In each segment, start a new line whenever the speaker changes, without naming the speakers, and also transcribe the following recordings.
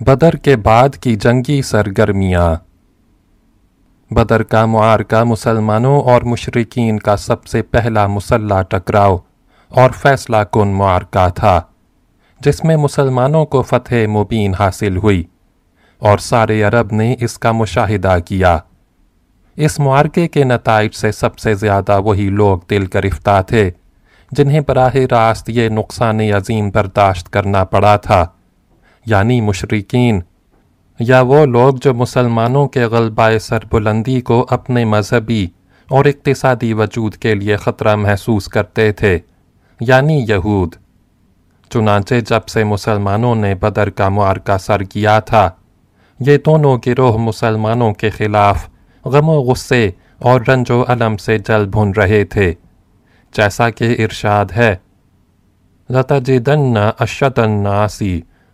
بدر کے بعد کی جنگی سرگرمیاں۔ بدر کا معارکہ مسلمانوں اور مشرقین کا سب سے پہلا مسلح ٹکراؤ اور فیصلہ کن معارکہ تھا، جس میں مسلمانوں کو فتح مبین حاصل ہوئی اور سارے عرب نے اس کا مشاہدہ کیا۔ اس معارکے کے نتائج سے سب سے زیادہ وہی لوگ دل گرفتہ تھے، جنہیں براہ راست یہ نقصان عظیم برداشت کرنا پڑا تھا۔ یعنی مشرقین یا وہ لوگ جو مسلمانوں کے غلبہ سر بلندی کو اپنے مذہبی اور اقتصادی وجود کے لیے خطرہ محسوس کرتے تھے یعنی یہود۔ چنانچہ جب سے مسلمانوں نے بدر کا معارکہ سر کیا تھا، یہ دونوں گروہ مسلمانوں کے خلاف غم و غصے اور رنج و علم سے جل بھن رہے تھے، جیسا کہ ارشاد ہے۔ لَتَجِدَنَّ أَشَّدَ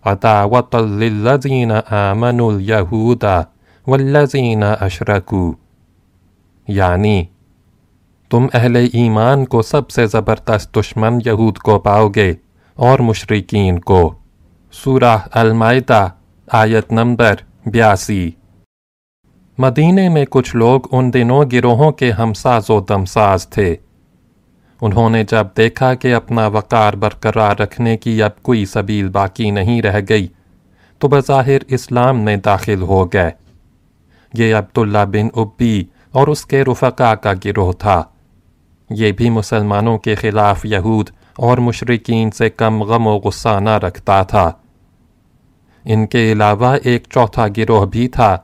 النَّاسِ عَدَاوَةً لِلَّذِينَ آمَنُوا الْيَهُودَ وَالَّذِينَ أَشْرَكُوا یعنی تم اہل ایمان کو سب سے زبردست دشمن یہود کو پاؤ گے اور مشرقین کو۔ سورہ المائدہ، آیت نمبر بیاسی۔ مدینے میں کچھ لوگ ان دنوں گروہوں کے ہمساز و دمساز تھے۔ انہوں نے جب دیکھا کہ اپنا وقار برقرار رکھنے کی اب کوئی سبیل باقی نہیں رہ گئی، تو بظاہر اسلام میں داخل ہو گئے۔ یہ عبداللہ بن عبی اور اس کے رفقا کا گروہ تھا۔ یہ بھی مسلمانوں کے خلاف یہود اور مشرقین سے کم غم و غصہ نہ رکھتا تھا۔ ان کے علاوہ ایک چوتھا گروہ بھی تھا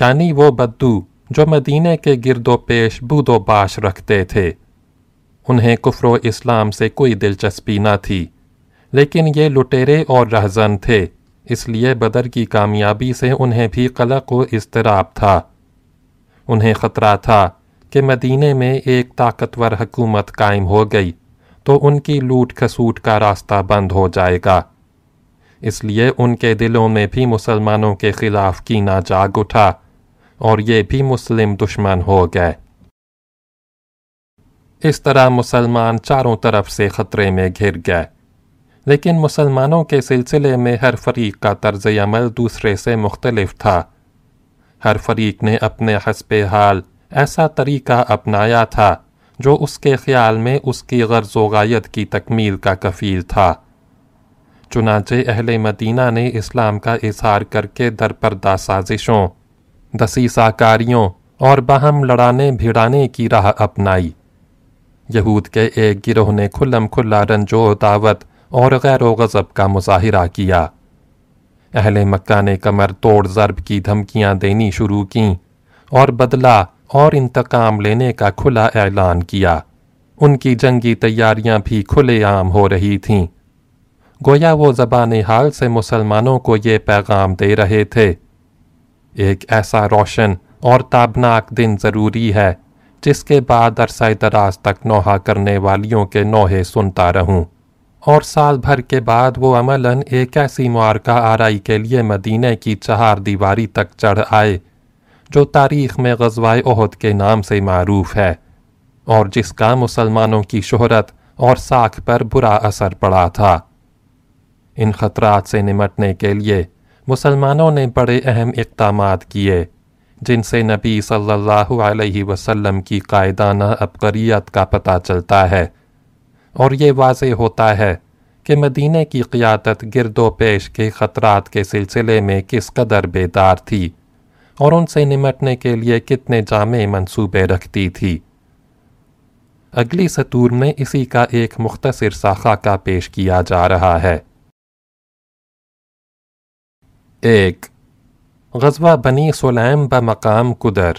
یعنی وہ بدو جو مدینے کے گرد و پیش بود و باش رکھتے تھے۔ انہیں کفر و اسلام سے کوئی دلچسپی نہ تھی۔ لیکن یہ لٹیرے اور رہزن تھے، اس لیے بدر کی کامیابی سے انہیں بھی قلق و اضطراب تھا۔ انہیں خطرہ تھا کہ مدینے میں ایک طاقتور حکومت قائم ہو گئی تو ان کی لوٹ کھسوٹ کا راستہ بند ہو جائے گا۔ اس لیے ان کے دلوں میں بھی مسلمانوں کے خلاف کینہ جاگ اٹھا اور یہ بھی مسلم دشمن ہو گئے۔ اس طرح مسلمان چاروں طرف سے خطرے میں گھر گئے۔ لیکن مسلمانوں کے سلسلے میں ہر فریق کا طرز عمل دوسرے سے مختلف تھا۔ ہر فریق نے اپنے حسب حال ایسا طریقہ اپنایا تھا جو اس کے خیال میں اس کی غرض و غایت کی تکمیل کا کفیل تھا۔ چنانچہ اہل مدینہ نے اسلام کا اظہار کر کے درپردہ سازشوں، دسیسہ کاریوں اور باہم لڑانے بھیڑانے کی راہ اپنائی۔ یہود کے ایک گروہ نے کھلم کھلا رنجو دعوت اور غیر و غضب کا مظاہرہ کیا۔ اہل مکہ نے کمر توڑ ضرب کی دھمکیاں دینی شروع کیں اور بدلہ اور انتقام لینے کا کھلا اعلان کیا۔ ان کی جنگی تیاریاں بھی کھلے عام ہو رہی تھیں۔ گویا وہ زبان حال سے مسلمانوں کو یہ پیغام دے رہے تھے۔ ایک ایسا روشن اور تابناک دن ضروری ہے۔ جس کے بعد عرصہ دراز تک نوحہ کرنے والیوں کے نوحے سنتا رہوں۔ اور سال بھر کے بعد وہ عملاً ایک ایسی معارکہ آرائی کے لیے مدینہ کی چہار دیواری تک چڑھ آئے، جو تاریخ میں غزوہ احد کے نام سے معروف ہے، اور جس کا مسلمانوں کی شہرت اور ساکھ پر برا اثر پڑا تھا۔ ان خطرات سے نمٹنے کے لیے مسلمانوں نے بڑے اہم اقدامات کیے۔ جن سے نبی صلی اللہ علیہ وسلم کی قائدانہ عبقریت کا پتہ چلتا ہے۔ اور یہ واضح ہوتا ہے کہ مدینہ کی قیادت گرد و پیش کے خطرات کے سلسلے میں کس قدر بیدار تھی اور ان سے نمٹنے کے لیے کتنے جامع منصوبے رکھتی تھی۔ اگلی سطور میں اسی کا ایک مختصر سا خاکہ پیش کیا جا رہا ہے۔ ایک غزوہ بنی سلیم بمقام قدر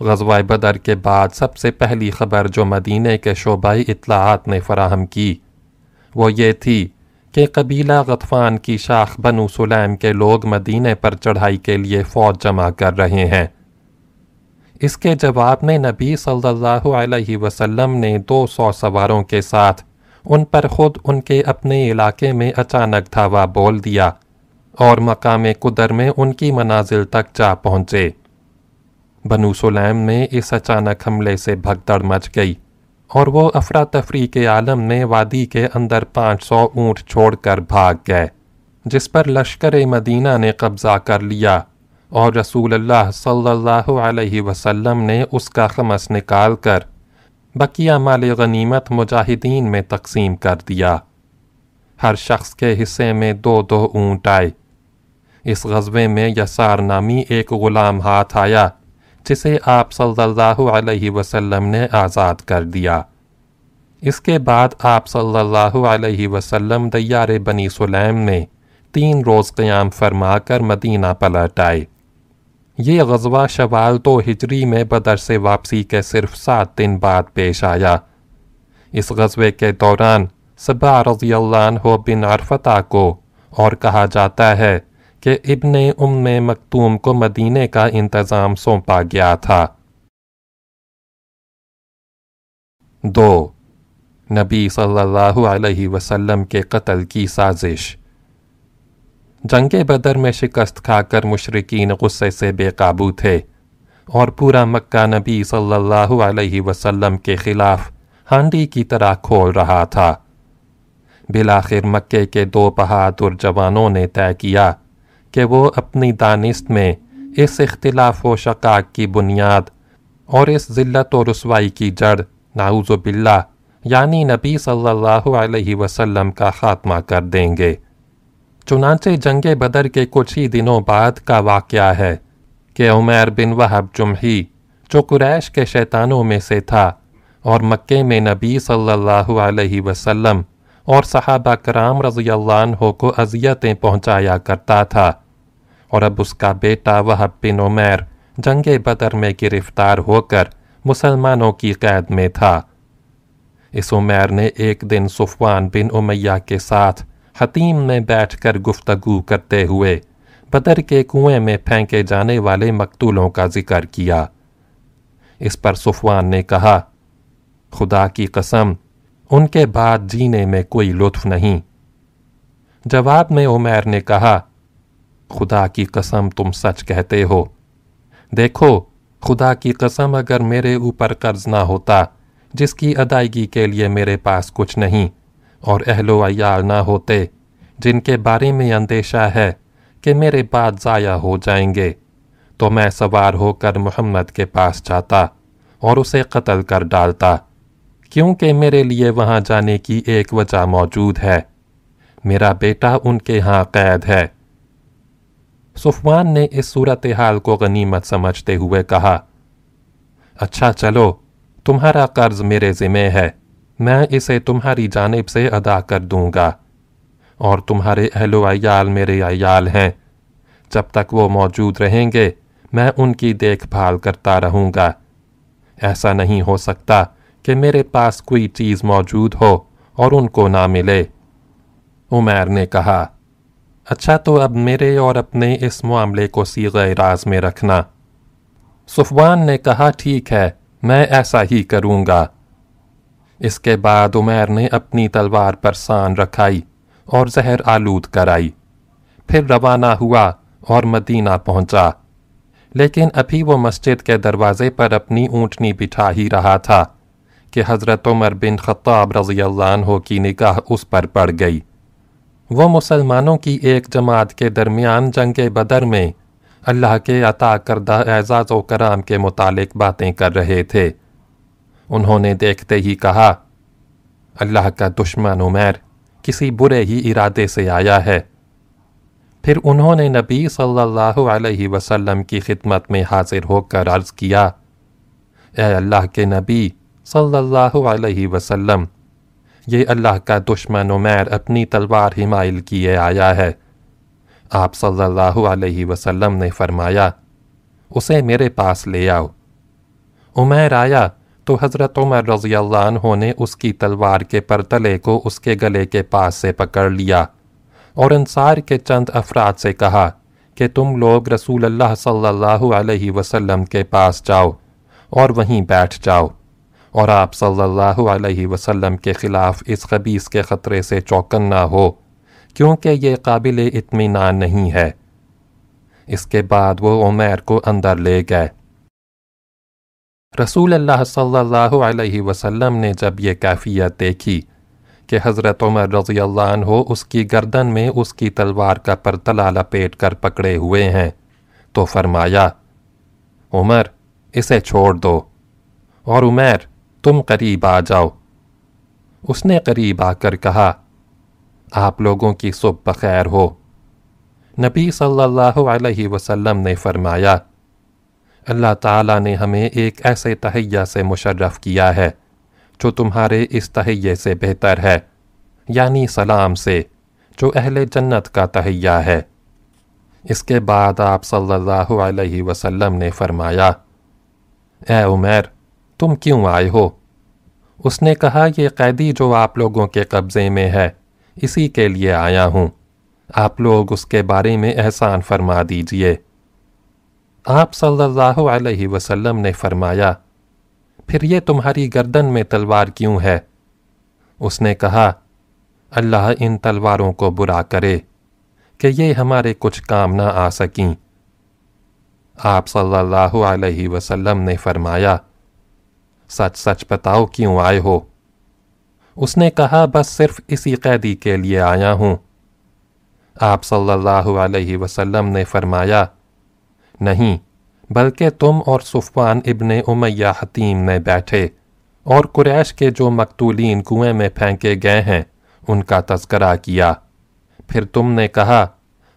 غزوہ بدر کے بعد سب سے پہلی خبر جو مدینہ کے شعبۂ اطلاعات نے فراہم کی، وہ یہ تھی کہ قبیلہ غطفان کی شاخ بنو سلیم کے لوگ مدینہ پر چڑھائی کے لیے فوج جمع کر رہے ہیں۔ اس کے جواب میں نبی صلی اللہ علیہ وسلم نے دو سو سواروں کے ساتھ ان پر خود ان کے اپنے علاقے میں اچانک دھاوا بول دیا۔ اور مقام قدر میں ان کی منازل تک جا پہنچے۔ بنو سلیم میں اس اچانک حملے سے بھگدڑ مچ گئی اور وہ افراتفری کے عالم میں وادی کے اندر پانچ سو اونٹ چھوڑ کر بھاگ گئے، جس پر لشکر مدینہ نے قبضہ کر لیا اور رسول اللہ صلی اللہ علیہ وسلم نے اس کا خمس نکال کر بقیہ مال غنیمت مجاہدین میں تقسیم کر دیا۔ ہر شخص کے حصے میں دو دو اونٹ آئے۔ اس غزوے میں یسار نامی ایک غلام ہاتھ آیا، جسے آپ صلی اللہ علیہ وسلم نے آزاد کر دیا۔ اس کے بعد آپ صلی اللہ علیہ وسلم دیار بنی سلیم میں تین روز قیام فرما کر مدینہ پلٹ آئے۔ یہ غزوہ شوال دو ہجری میں بدر سے واپسی کے صرف سات دن بعد پیش آیا۔ اس غزوے کے دوران سبا رضی اللہ عنہ بن عرفتہ کو اور کہا جاتا ہے کہ ابن ام مکتوم کو مدینے کا انتظام سونپا گیا تھا۔ دو، نبی صلی اللہ علیہ وسلم کے قتل کی سازش۔ جنگ بدر میں شکست کھا کر مشرقین غصے سے بے قابو تھے اور پورا مکہ نبی صلی اللہ علیہ وسلم کے خلاف ہانڈی کی طرح کھول رہا تھا۔ بلاخر مکے کے دو بہادر جوانوں نے طے کیا کہ وہ اپنی دانست میں اس اختلاف و شقاق کی بنیاد اور اس ذلت و رسوائی کی جڑ نعوذ باللہ یعنی نبی صلی اللہ علیہ وسلم کا خاتمہ کر دیں گے۔ چنانچہ جنگ بدر کے کچھ ہی دنوں بعد کا واقعہ ہے کہ عمیر بن وحب جمحی، جو قریش کے شیطانوں میں سے تھا اور مکے میں نبی صلی اللہ علیہ وسلم اور صحابہ کرام رضی اللہ عنہ کو اذیتیں پہنچایا کرتا تھا اور اب اس کا بیٹا وحب بن عمیر جنگ بدر میں گرفتار ہو کر مسلمانوں کی قید میں تھا۔ اس عمیر نے ایک دن صفوان بن امیہ کے ساتھ حتیم میں بیٹھ کر گفتگو کرتے ہوئے بدر کے کنویں میں پھینکے جانے والے مقتولوں کا ذکر کیا۔ اس پر صفوان نے کہا، خدا کی قسم ان کے بعد جینے میں کوئی لطف نہیں۔ جواب میں عمیر نے کہا، خدا کی قسم تم سچ کہتے ہو۔ دیکھو، خدا کی قسم اگر میرے اوپر قرض نہ ہوتا، جس کی ادائیگی کے لیے میرے پاس کچھ نہیں، اور اہل و عیال نہ ہوتے، جن کے بارے میں اندیشہ ہے کہ میرے بعد ضائع ہو جائیں گے، تو میں سوار ہو کر محمد کے پاس جاتا اور اسے قتل کر ڈالتا۔ کیونکہ میرے لیے وہاں جانے کی ایک وجہ موجود ہے۔ میرا بیٹا ان کے ہاں قید ہے۔ صفوان نے اس صورتحال کو غنیمت سمجھتے ہوئے کہا اچھا چلو، تمہارا قرض میرے ذمہ ہے، میں اسے تمہاری جانب سے ادا کر دوں گا۔ اور تمہارے اہل و عیال میرے عیال ہیں۔ جب تک وہ موجود رہیں گے، میں ان کی دیکھ بھال کرتا رہوں گا۔ ایسا نہیں ہو سکتا کہ میرے پاس کوئی چیز موجود ہو اور ان کو نہ ملے۔ عمیر نے کہا اچھا تو اب میرے اور اپنے اس معاملے کو سیغ راز میں رکھنا۔ صفوان نے کہا، ٹھیک ہے، میں ایسا ہی کروں گا۔ اس کے بعد عمیر نے اپنی تلوار پر سان رکھائی اور زہر آلود کرائی۔ پھر روانہ ہوا اور مدینہ پہنچا۔ لیکن ابھی وہ مسجد کے دروازے پر اپنی اونٹنی بٹھا ہی رہا تھا۔ کہ حضرت عمر بن خطاب رضی اللہ عنہ کی نگاہ اس پر پڑ گئی۔ وہ مسلمانوں کی ایک جماعت کے درمیان جنگ بدر میں اللہ کے عطا کردہ اعزاز و کرام کے متعلق باتیں کر رہے تھے۔ انہوں نے دیکھتے ہی کہا، اللہ کا دشمن عمیر کسی برے ہی ارادے سے آیا ہے۔ پھر انہوں نے نبی صلی اللہ علیہ وسلم کی خدمت میں حاضر ہو کر عرض کیا، اے اللہ کے نبی صلی اللہ علیہ وسلم، یہ اللہ کا دشمن عمیر اپنی تلوار ہمائل کیے آیا ہے۔ آپ صلی اللہ علیہ وسلم نے فرمایا، اسے میرے پاس لے آؤ۔ عمیر آیا تو حضرت عمر رضی اللہ عنہ نے اس کی تلوار کے پرتلے کو اس کے گلے کے پاس سے پکڑ لیا اور انصار کے چند افراد سے کہا کہ تم لوگ رسول اللہ صلی اللہ علیہ وسلم کے پاس جاؤ اور وہیں بیٹھ جاؤ۔ اور آپ صلی اللہ علیہ وسلم کے خلاف اس خبیص کے خطرے سے چوکن نہ ہو، کیونکہ یہ قابل اطمینان نہیں ہے۔ اس کے بعد وہ عمیر کو اندر لے گئے۔ رسول اللہ صلی اللہ علیہ وسلم نے جب یہ کیفیت دیکھی کہ حضرت عمر رضی اللہ عنہ اس کی گردن میں اس کی تلوار کا پرتلا لپیٹ کر پکڑے ہوئے ہیں، تو فرمایا، عمر، اسے چھوڑ دو۔ اور عمیر تم قریب آ جاؤ۔ اس نے قریب آ کر کہا، آپ لوگوں کی صبح بخیر ہو۔ نبی صلی اللہ علیہ وسلم نے فرمایا، اللہ تعالیٰ نے ہمیں ایک ایسے تہیہ سے مشرف کیا ہے جو تمہارے اس تہیے سے بہتر ہے یعنی سلام سے، جو اہل جنت کا تہیہ ہے۔ اس کے بعد آپ صلی اللہ علیہ وسلم نے فرمایا، اے عمیر تم کیوں آئے ہو؟ اس نے کہا یہ قیدی جو آپ لوگوں کے قبضے میں ہے، اسی کے لیے آیا ہوں۔ آپ لوگ اس کے بارے میں احسان فرما دیجیے۔ آپ صلی اللہ علیہ وسلم نے فرمایا، پھر یہ تمہاری گردن میں تلوار کیوں ہے؟ اس نے کہا، اللہ ان تلواروں کو برا کرے کہ یہ ہمارے کچھ کام نہ آ سکیں۔ آپ صلی اللہ علیہ وسلم نے فرمایا سچ سچ بتاؤ کیوں آئے ہو؟ اس نے کہا، بس صرف اسی قیدی کے لیے آیا ہوں۔ آپ صلی اللہ علیہ وسلم نے فرمایا، نہیں، بلکہ تم اور صفوان ابن امیہ حتیم میں بیٹھے، اور قریش کے جو مقتولین کنویں میں پھینکے گئے ہیں، ان کا تذکرہ کیا۔ پھر تم نے کہا،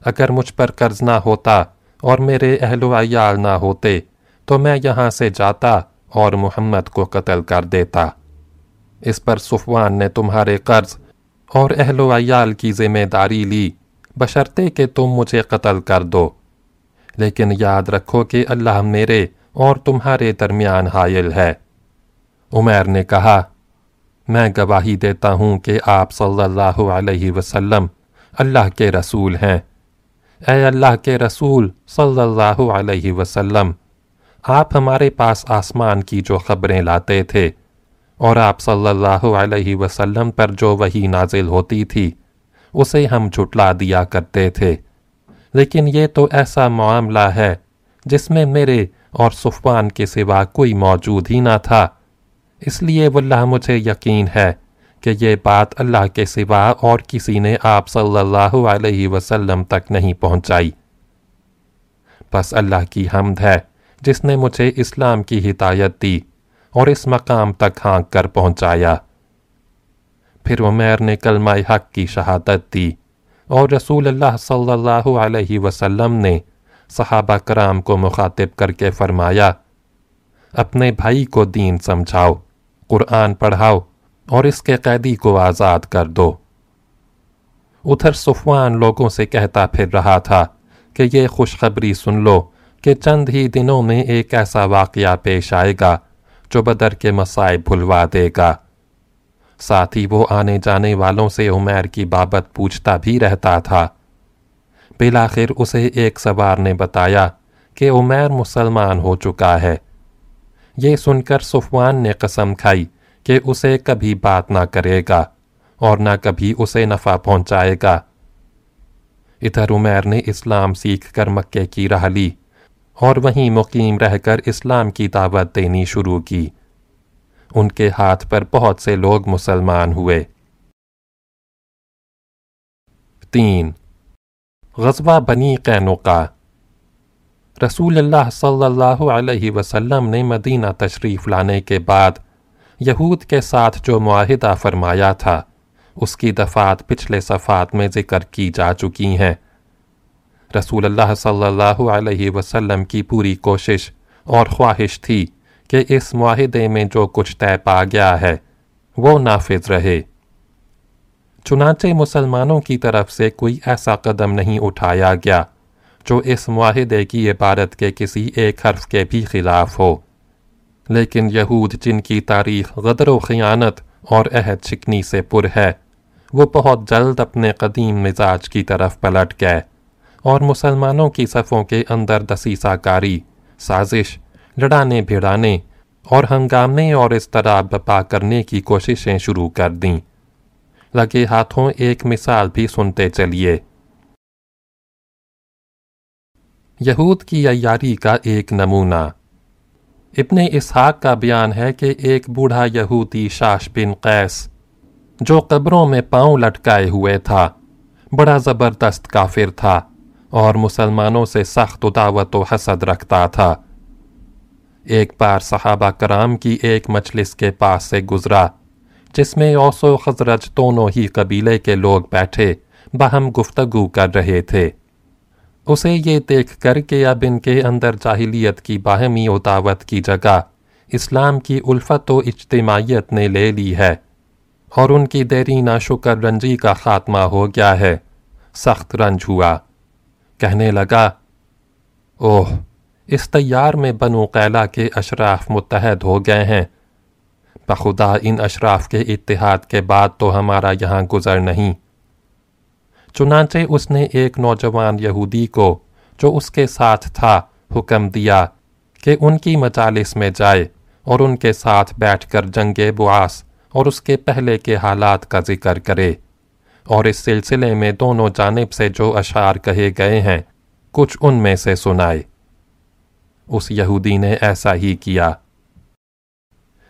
اگر مجھ پر قرض نہ ہوتا اور میرے اہل و عیال نہ ہوتے، تو میں یہاں سے جاتا اور محمد کو قتل کر دیتا۔ اس پر صفوان نے تمہارے قرض اور اہل و عیال کی ذمہ داری لی۔ بشرتے کہ تم مجھے قتل کر دو۔ لیکن یاد رکھو کہ اللہ میرے اور تمہارے درمیان حائل ہے۔ عمیر نے کہا، میں گواہی دیتا ہوں کہ آپ صلی اللہ علیہ وسلم اللہ کے رسول ہیں۔ اے اللہ کے رسول صلی اللہ علیہ وسلم آپ ہمارے پاس آسمان کی جو خبریں لاتے تھے اور آپ صلی اللہ علیہ وسلم پر جو وہی نازل ہوتی تھی، اسے ہم جھٹلا دیا کرتے تھے۔ لیکن یہ تو ایسا معاملہ ہے جس میں میرے اور صفوان کے سوا کوئی موجود ہی نہ تھا۔ اس لیے واللہ مجھے یقین ہے کہ یہ بات اللہ کے سوا اور کسی نے آپ صلی اللہ علیہ وسلم تک نہیں پہنچائی۔ بس اللہ کی حمد ہے۔ جس نے مجھے اسلام کی ہدایت دی اور اس مقام تک ہانک کر پہنچایا۔ پھر عمیر نے کلمہ حق کی شہادت دی اور رسول اللہ صلی اللہ علیہ وسلم نے صحابہ کرام کو مخاطب کر کے فرمایا، اپنے بھائی کو دین سمجھاؤ، قرآن پڑھاؤ اور اس کے قیدی کو آزاد کر دو۔ ادھر صفوان لوگوں سے کہتا پھر رہا تھا کہ یہ خوشخبری سن لو کہ چند ہی دنوں میں ایک ایسا واقعہ پیش آئے گا جو بدر کے مسائب بھلوا دے گا۔ ساتھ ہی وہ آنے جانے والوں سے عمیر کی بابت پوچھتا بھی رہتا تھا۔ بلاخر اسے ایک سوار نے بتایا کہ عمیر مسلمان ہو چکا ہے۔ یہ سن کر صفوان نے قسم کھائی کہ اسے کبھی بات نہ کرے گا اور نہ کبھی اسے نفع پہنچائے گا۔ ادھر عمیر نے اسلام سیکھ کر مکے کی راہ لی۔ اور وہیں مقیم رہ کر اسلام کی دعوت دینی شروع کی۔ ان کے ہاتھ پر بہت سے لوگ مسلمان ہوئے۔ تین، غزوہ بنی قینقا رسول اللہ صلی اللہ علیہ وسلم نے مدینہ تشریف لانے کے بعد یہود کے ساتھ جو معاہدہ فرمایا تھا، اس کی دفعات پچھلے صفات میں ذکر کی جا چکی ہیں۔ رسول اللہ صلی اللہ علیہ وسلم کی پوری کوشش اور خواہش تھی کہ اس معاہدے میں جو کچھ طے پا گیا ہے، وہ نافذ رہے۔ چنانچہ مسلمانوں کی طرف سے کوئی ایسا قدم نہیں اٹھایا گیا جو اس معاہدے کی عبارت کے کسی ایک حرف کے بھی خلاف ہو۔ لیکن یہود جن کی تاریخ غدر و خیانت اور عہد شکنی سے پر ہے، وہ بہت جلد اپنے قدیم مزاج کی طرف پلٹ گئے۔ اور مسلمانوں کی صفوں کے اندر دسیسہ کاری سازش، لڑانے بھیڑانے اور ہنگامے اور اس طرح بپا کرنے کی کوششیں شروع کر دیں۔ لگے ہاتھوں ایک مثال بھی سنتے چلیے۔ یہود کی عیاری کا ایک نمونہ۔ ابن اسحاق کا بیان ہے کہ ایک بوڑھا یہودی شاش بن قیس، جو قبروں میں پاؤں لٹکائے ہوئے تھا، بڑا زبردست کافر تھا۔ اور مسلمانوں سے سخت دعوت و حسد رکھتا تھا۔ ایک بار صحابہ کرام کی ایک مجلس کے پاس سے گزرا، جس میں اوس و خزرج دونوں ہی قبیلے کے لوگ بیٹھے باہم گفتگو کر رہے تھے۔ اسے یہ دیکھ کر کہ اب ان کے اندر جاہلیت کی باہمی و دعوت کی جگہ اسلام کی الفت و اجتماعیت نے لے لی ہے اور ان کی دیرینہ شکر رنجی کا خاتمہ ہو گیا ہے۔ سخت رنج ہوا۔ کہنے لگا، اوہ، اس تیار میں بنو قیلہ کے اشراف متحد ہو گئے ہیں۔ بخدا ان اشراف کے اتحاد کے بعد تو ہمارا یہاں گزر نہیں۔ چنانچہ اس نے ایک نوجوان یہودی کو، جو اس کے ساتھ تھا، حکم دیا کہ ان کی مجالس میں جائے اور ان کے ساتھ بیٹھ کر جنگ بواس اور اس کے پہلے کے حالات کا ذکر کرے۔ اور اس سلسلے میں دونوں جانب سے جو اشعار کہے گئے ہیں، کچھ ان میں سے سنائے۔ اس یہودی نے ایسا ہی کیا۔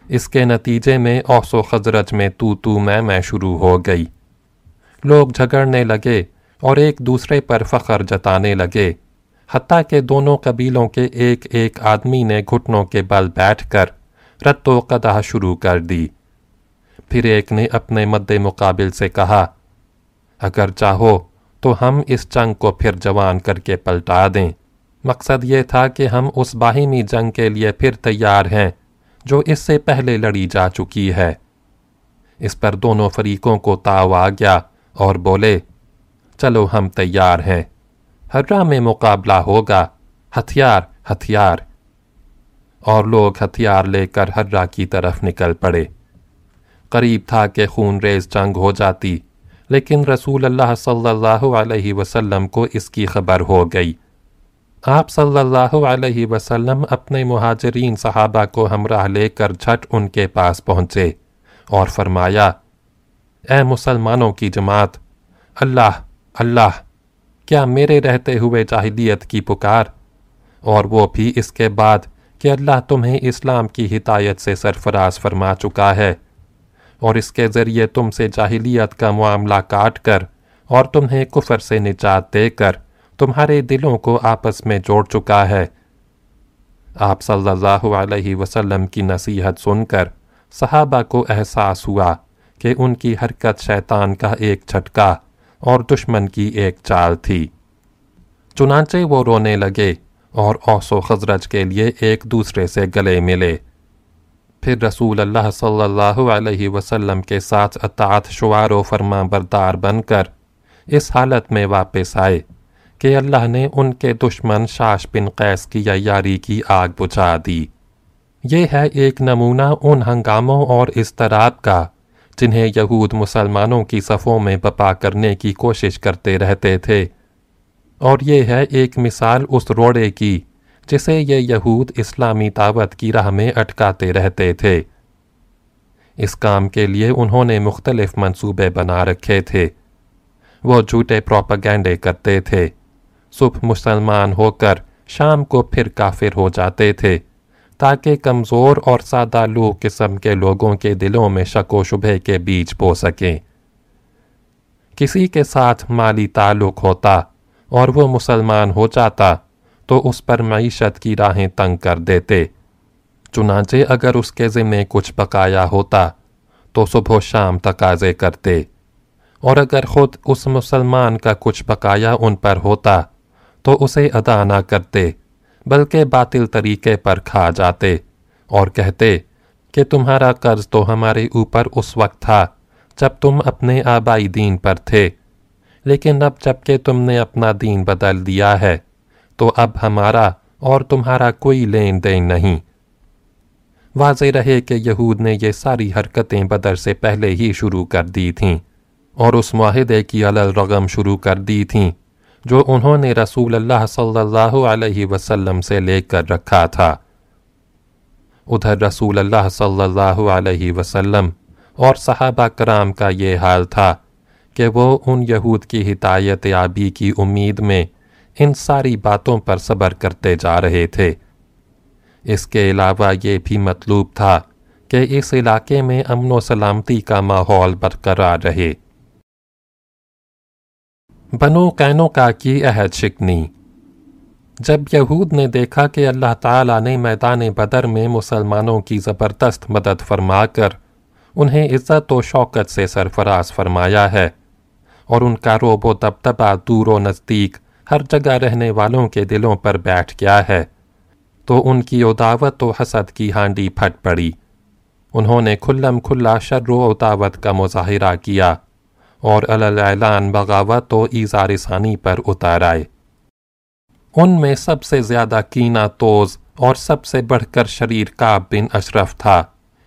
اس کے نتیجے میں اوس و خزرج میں تو تو میں میں شروع ہو گئی۔ لوگ جھگڑنے لگے اور ایک دوسرے پر فخر جتانے لگے۔ حتیٰ کہ دونوں قبیلوں کے ایک ایک آدمی نے گھٹنوں کے بل بیٹھ کر رت و قدح شروع کر دی۔ پھر ایک نے اپنے مد مقابل سے کہا اگر چاہو تو ہم اس جنگ کو پھر جوان کر کے پلٹا دیں۔ مقصد یہ تھا کہ ہم اس باہمی جنگ کے لیے پھر تیار ہیں جو اس سے پہلے لڑی جا چکی ہے۔ اس پر دونوں فریقوں کو تاو آ گیا اور بولے، چلو ہم تیار ہیں۔ ہررا میں مقابلہ ہوگا۔ ہتھیار ہتھیار۔ اور لوگ ہتھیار لے کر ہررا کی طرف نکل پڑے۔ قریب تھا کہ خون ریز جنگ ہو جاتی۔ لیکن رسول اللہ صلی اللہ علیہ وسلم کو اس کی خبر ہو گئی۔ آپ صلی اللہ علیہ وسلم اپنے مہاجرین صحابہ کو ہمراہ لے کر جھٹ ان کے پاس پہنچے اور فرمایا، اے مسلمانوں کی جماعت، اللہ اللہ، کیا میرے رہتے ہوئے جاہلیت کی پکار؟ اور وہ بھی اس کے بعد کہ اللہ تمہیں اسلام کی ہدایت سے سرفراز فرما چکا ہے۔ اور اس کے ذریعے تم سے جاہلیت کا معاملہ کاٹ کر اور تمہیں کفر سے نجات دے کر تمہارے دلوں کو آپس میں جوڑ چکا ہے۔ آپ صلی اللہ علیہ وسلم کی نصیحت سن کر صحابہ کو احساس ہوا کہ ان کی حرکت شیطان کا ایک چھٹکا اور دشمن کی ایک چال تھی۔ چنانچہ وہ رونے لگے اور اوس و خزرج کے لیے ایک دوسرے سے گلے ملے۔ پھر رسول اللہ صلی اللہ علیہ وسلم کے ساتھ اطاعت شوار و فرما بردار بن کر اس حالت میں واپس آئے کہ اللہ نے ان کے دشمن شاش بن قیس کی یاری کی آگ بچھا دی۔ یہ ہے ایک نمونہ ان ہنگاموں اور اضطراب کا جنہیں یہود مسلمانوں کی صفوں میں بپا کرنے کی کوشش کرتے رہتے تھے۔ اور یہ ہے ایک مثال اس روڑے کی جسے یہ یہود اسلامی دعوت کی راہ میں اٹکاتے رہتے تھے۔ اس کام کے لیے انہوں نے مختلف منصوبے بنا رکھے تھے۔ وہ جھوٹے پروپگینڈے کرتے تھے۔ صبح مسلمان ہو کر شام کو پھر کافر ہو جاتے تھے تاکہ کمزور اور سادہ لوگ قسم کے لوگوں کے دلوں میں شک و شبہ کے بیچ بو سکیں۔ کسی کے ساتھ مالی تعلق ہوتا اور وہ مسلمان ہو جاتا تو اس پر معیشت کی راہیں تنگ کر دیتے۔ چنانچہ اگر اس کے ذمے کچھ بقایا ہوتا، تو صبح و شام تقاضے کرتے۔ اور اگر خود اس مسلمان کا کچھ بقایا ان پر ہوتا، تو اسے ادا نہ کرتے، بلکہ باطل طریقے پر کھا جاتے۔ اور کہتے کہ تمہارا قرض تو ہمارے اوپر اس وقت تھا جب تم اپنے آبائی دین پر تھے، لیکن اب جبکہ تم نے اپنا دین بدل دیا ہے تو اب ہمارا اور تمہارا کوئی لین دین نہیں۔ واضح رہے کہ یہود نے یہ ساری حرکتیں بدر سے پہلے ہی شروع کر دی تھیں اور اس معاہدے کی علل رغم شروع کر دی تھیں جو انہوں نے رسول اللہ صلی اللہ علیہ وسلم سے لے کر رکھا تھا۔ ادھر رسول اللہ صلی اللہ علیہ وسلم اور صحابہ کرام کا یہ حال تھا کہ وہ ان یہود کی ہدایت آبی کی امید میں ان ساری باتوں پر صبر کرتے جا رہے تھے۔ اس کے علاوہ یہ بھی مطلوب تھا کہ اس علاقے میں امن و سلامتی کا ماحول برقرار رہے۔ بنو قینوقا کی عہد شکنی۔ جب یہود نے دیکھا کہ اللہ تعالیٰ نے میدان بدر میں مسلمانوں کی زبردست مدد فرما کر انہیں عزت و شوکت سے سرفراز فرمایا ہے اور ان کا روب و دبدبہ دور و نزدیک ہر جگہ رہنے والوں کے دلوں پر بیٹھ گیا ہے۔ تو ان کی اداوت و حسد کی ہانڈی پھٹ پڑی۔ انہوں نے کھلم کھلا شر و اداوت کا مظاہرہ کیا اور اعلان بغاوت و ایزار ثانی پر اتار آئے۔ ان میں سب سے زیادہ کینہ توز اور سب سے بڑھ کر شریر کعب بن اشرف تھا،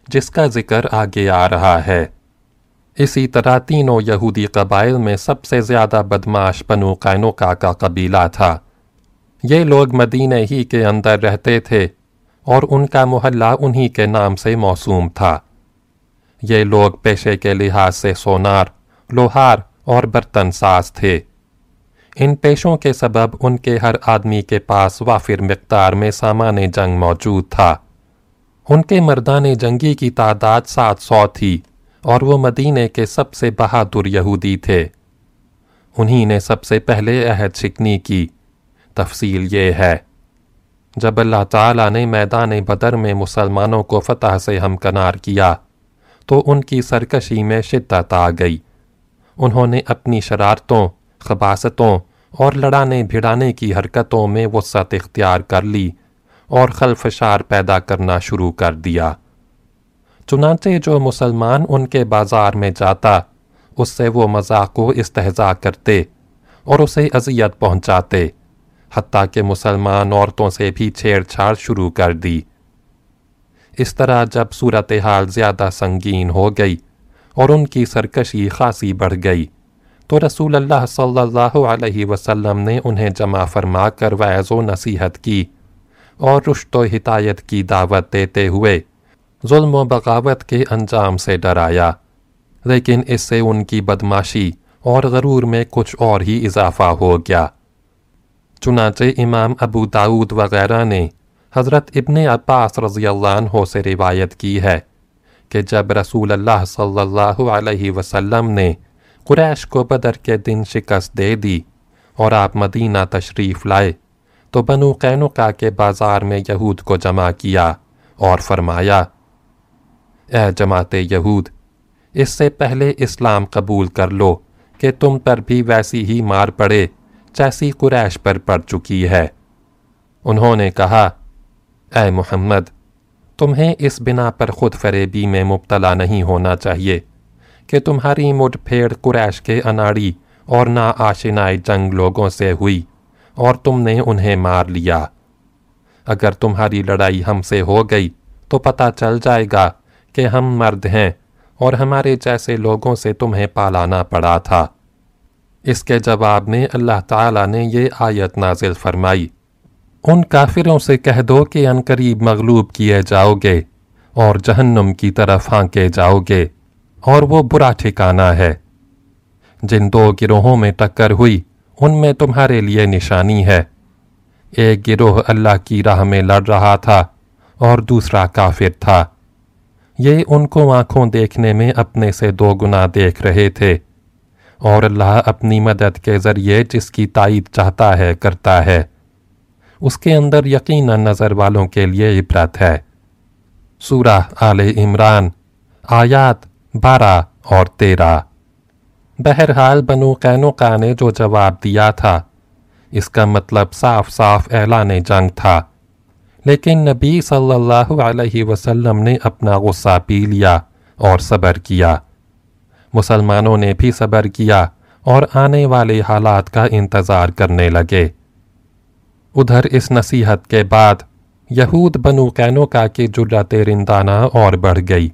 جس کا ذکر آگے آ رہا ہے۔ اسی طرح تینوں یہودی قبائل میں سب سے زیادہ بدماش بنو قینوقا کا قبیلہ تھا۔ یہ لوگ مدینہ ہی کے اندر رہتے تھے اور ان کا محلہ انہی کے نام سے موسوم تھا۔ یہ لوگ پیشے کے لحاظ سے سونار، لوہار اور برتن ساز تھے۔ ان پیشوں کے سبب ان کے ہر آدمی کے پاس وافر مقدار میں سامان جنگ موجود تھا۔ ان کے مردان جنگی کی تعداد سات سو تھی۔ اور وہ مدینے کے سب سے بہادر یہودی تھے۔ انہی نے سب سے پہلے عہد شکنی کی۔ تفصیل یہ ہے۔ جب اللہ تعالیٰ نے میدان بدر میں مسلمانوں کو فتح سے ہمکنار کیا، تو ان کی سرکشی میں شدت آ گئی۔ انہوں نے اپنی شرارتوں، خباستوں اور لڑانے بھڑانے کی حرکتوں میں وسعت اختیار کر لی اور خلفشار پیدا کرنا شروع کر دیا۔ چنانچہ جو مسلمان ان کے بازار میں جاتا، اس سے وہ مذاق و استحضاء کرتے اور اسے اذیت پہنچاتے، حتیٰ کہ مسلمان عورتوں سے بھی چھیڑ چھاڑ شروع کر دی۔ اس طرح جب صورتحال زیادہ سنگین ہو گئی اور ان کی سرکشی خاصی بڑھ گئی، تو رسول اللہ صلی اللہ علیہ وسلم نے انہیں جمع فرما کر وعظ و نصیحت کی اور رشت و ہدایت کی دعوت دیتے ہوئے ظلم و بغاوت کے انجام سے ڈرایا۔ لیکن اس سے ان کی بدماشی اور غرور میں کچھ اور ہی اضافہ ہو گیا۔ چنانچہ امام ابو داود وغیرہ نے حضرت ابن عباس رضی اللہ عنہ سے روایت کی ہے کہ جب رسول اللہ صلی اللہ علیہ وسلم نے قریش کو بدر کے دن شکست دے دی اور آپ مدینہ تشریف لائے، تو بنو قینقا کے بازار میں یہود کو جمع کیا اور فرمایا اے جماعت یہود، اس سے پہلے اسلام قبول کر لو کہ تم پر بھی ویسی ہی مار پڑے جیسی قریش پر پڑ چکی ہے۔ انہوں نے کہا، اے محمد، تمہیں اس بنا پر خود فریبی میں مبتلا نہیں ہونا چاہیے کہ تمہاری مڈ پھیڑ قریش کے اناڑی اور نا آشنائی جنگ لوگوں سے ہوئی اور تم نے انہیں مار لیا۔ اگر تمہاری لڑائی ہم سے ہو گئی تو پتہ چل جائے گا کہ ہم مرد ہیں اور ہمارے جیسے لوگوں سے تمہیں پالانا پڑا تھا۔ اس کے جواب میں اللہ تعالیٰ نے یہ آیت نازل فرمائی، ان کافروں سے کہہ دو کہ قریب مغلوب کیے جاؤ گے اور جہنم کی طرف ہانکے جاؤ گے اور وہ برا ٹھکانہ ہے۔ جن دو گروہوں میں ٹکر ہوئی، ان میں تمہارے لیے نشانی ہے۔ ایک گروہ اللہ کی راہ میں لڑ رہا تھا اور دوسرا کافر تھا۔ یہ ان کو آنکھوں دیکھنے میں اپنے سے دو گنا دیکھ رہے تھے۔ اور اللہ اپنی مدد کے ذریعے جس کی تائید چاہتا ہے، کرتا ہے۔ اس کے اندر یقینا نظر والوں کے لیے عبرت ہے۔ سورہ آل عمران، آیات بارہ اور تیرہ۔ بہرحال بنو قینوقا نے جو جواب دیا تھا، اس کا مطلب صاف صاف اعلان جنگ تھا۔ لیکن نبی صلی اللہ علیہ وسلم نے اپنا غصہ پی لیا اور صبر کیا۔ مسلمانوں نے بھی صبر کیا اور آنے والے حالات کا انتظار کرنے لگے۔ ادھر اس نصیحت کے بعد یہود بنو قینوکا کی جرت رندانہ اور بڑھ گئی۔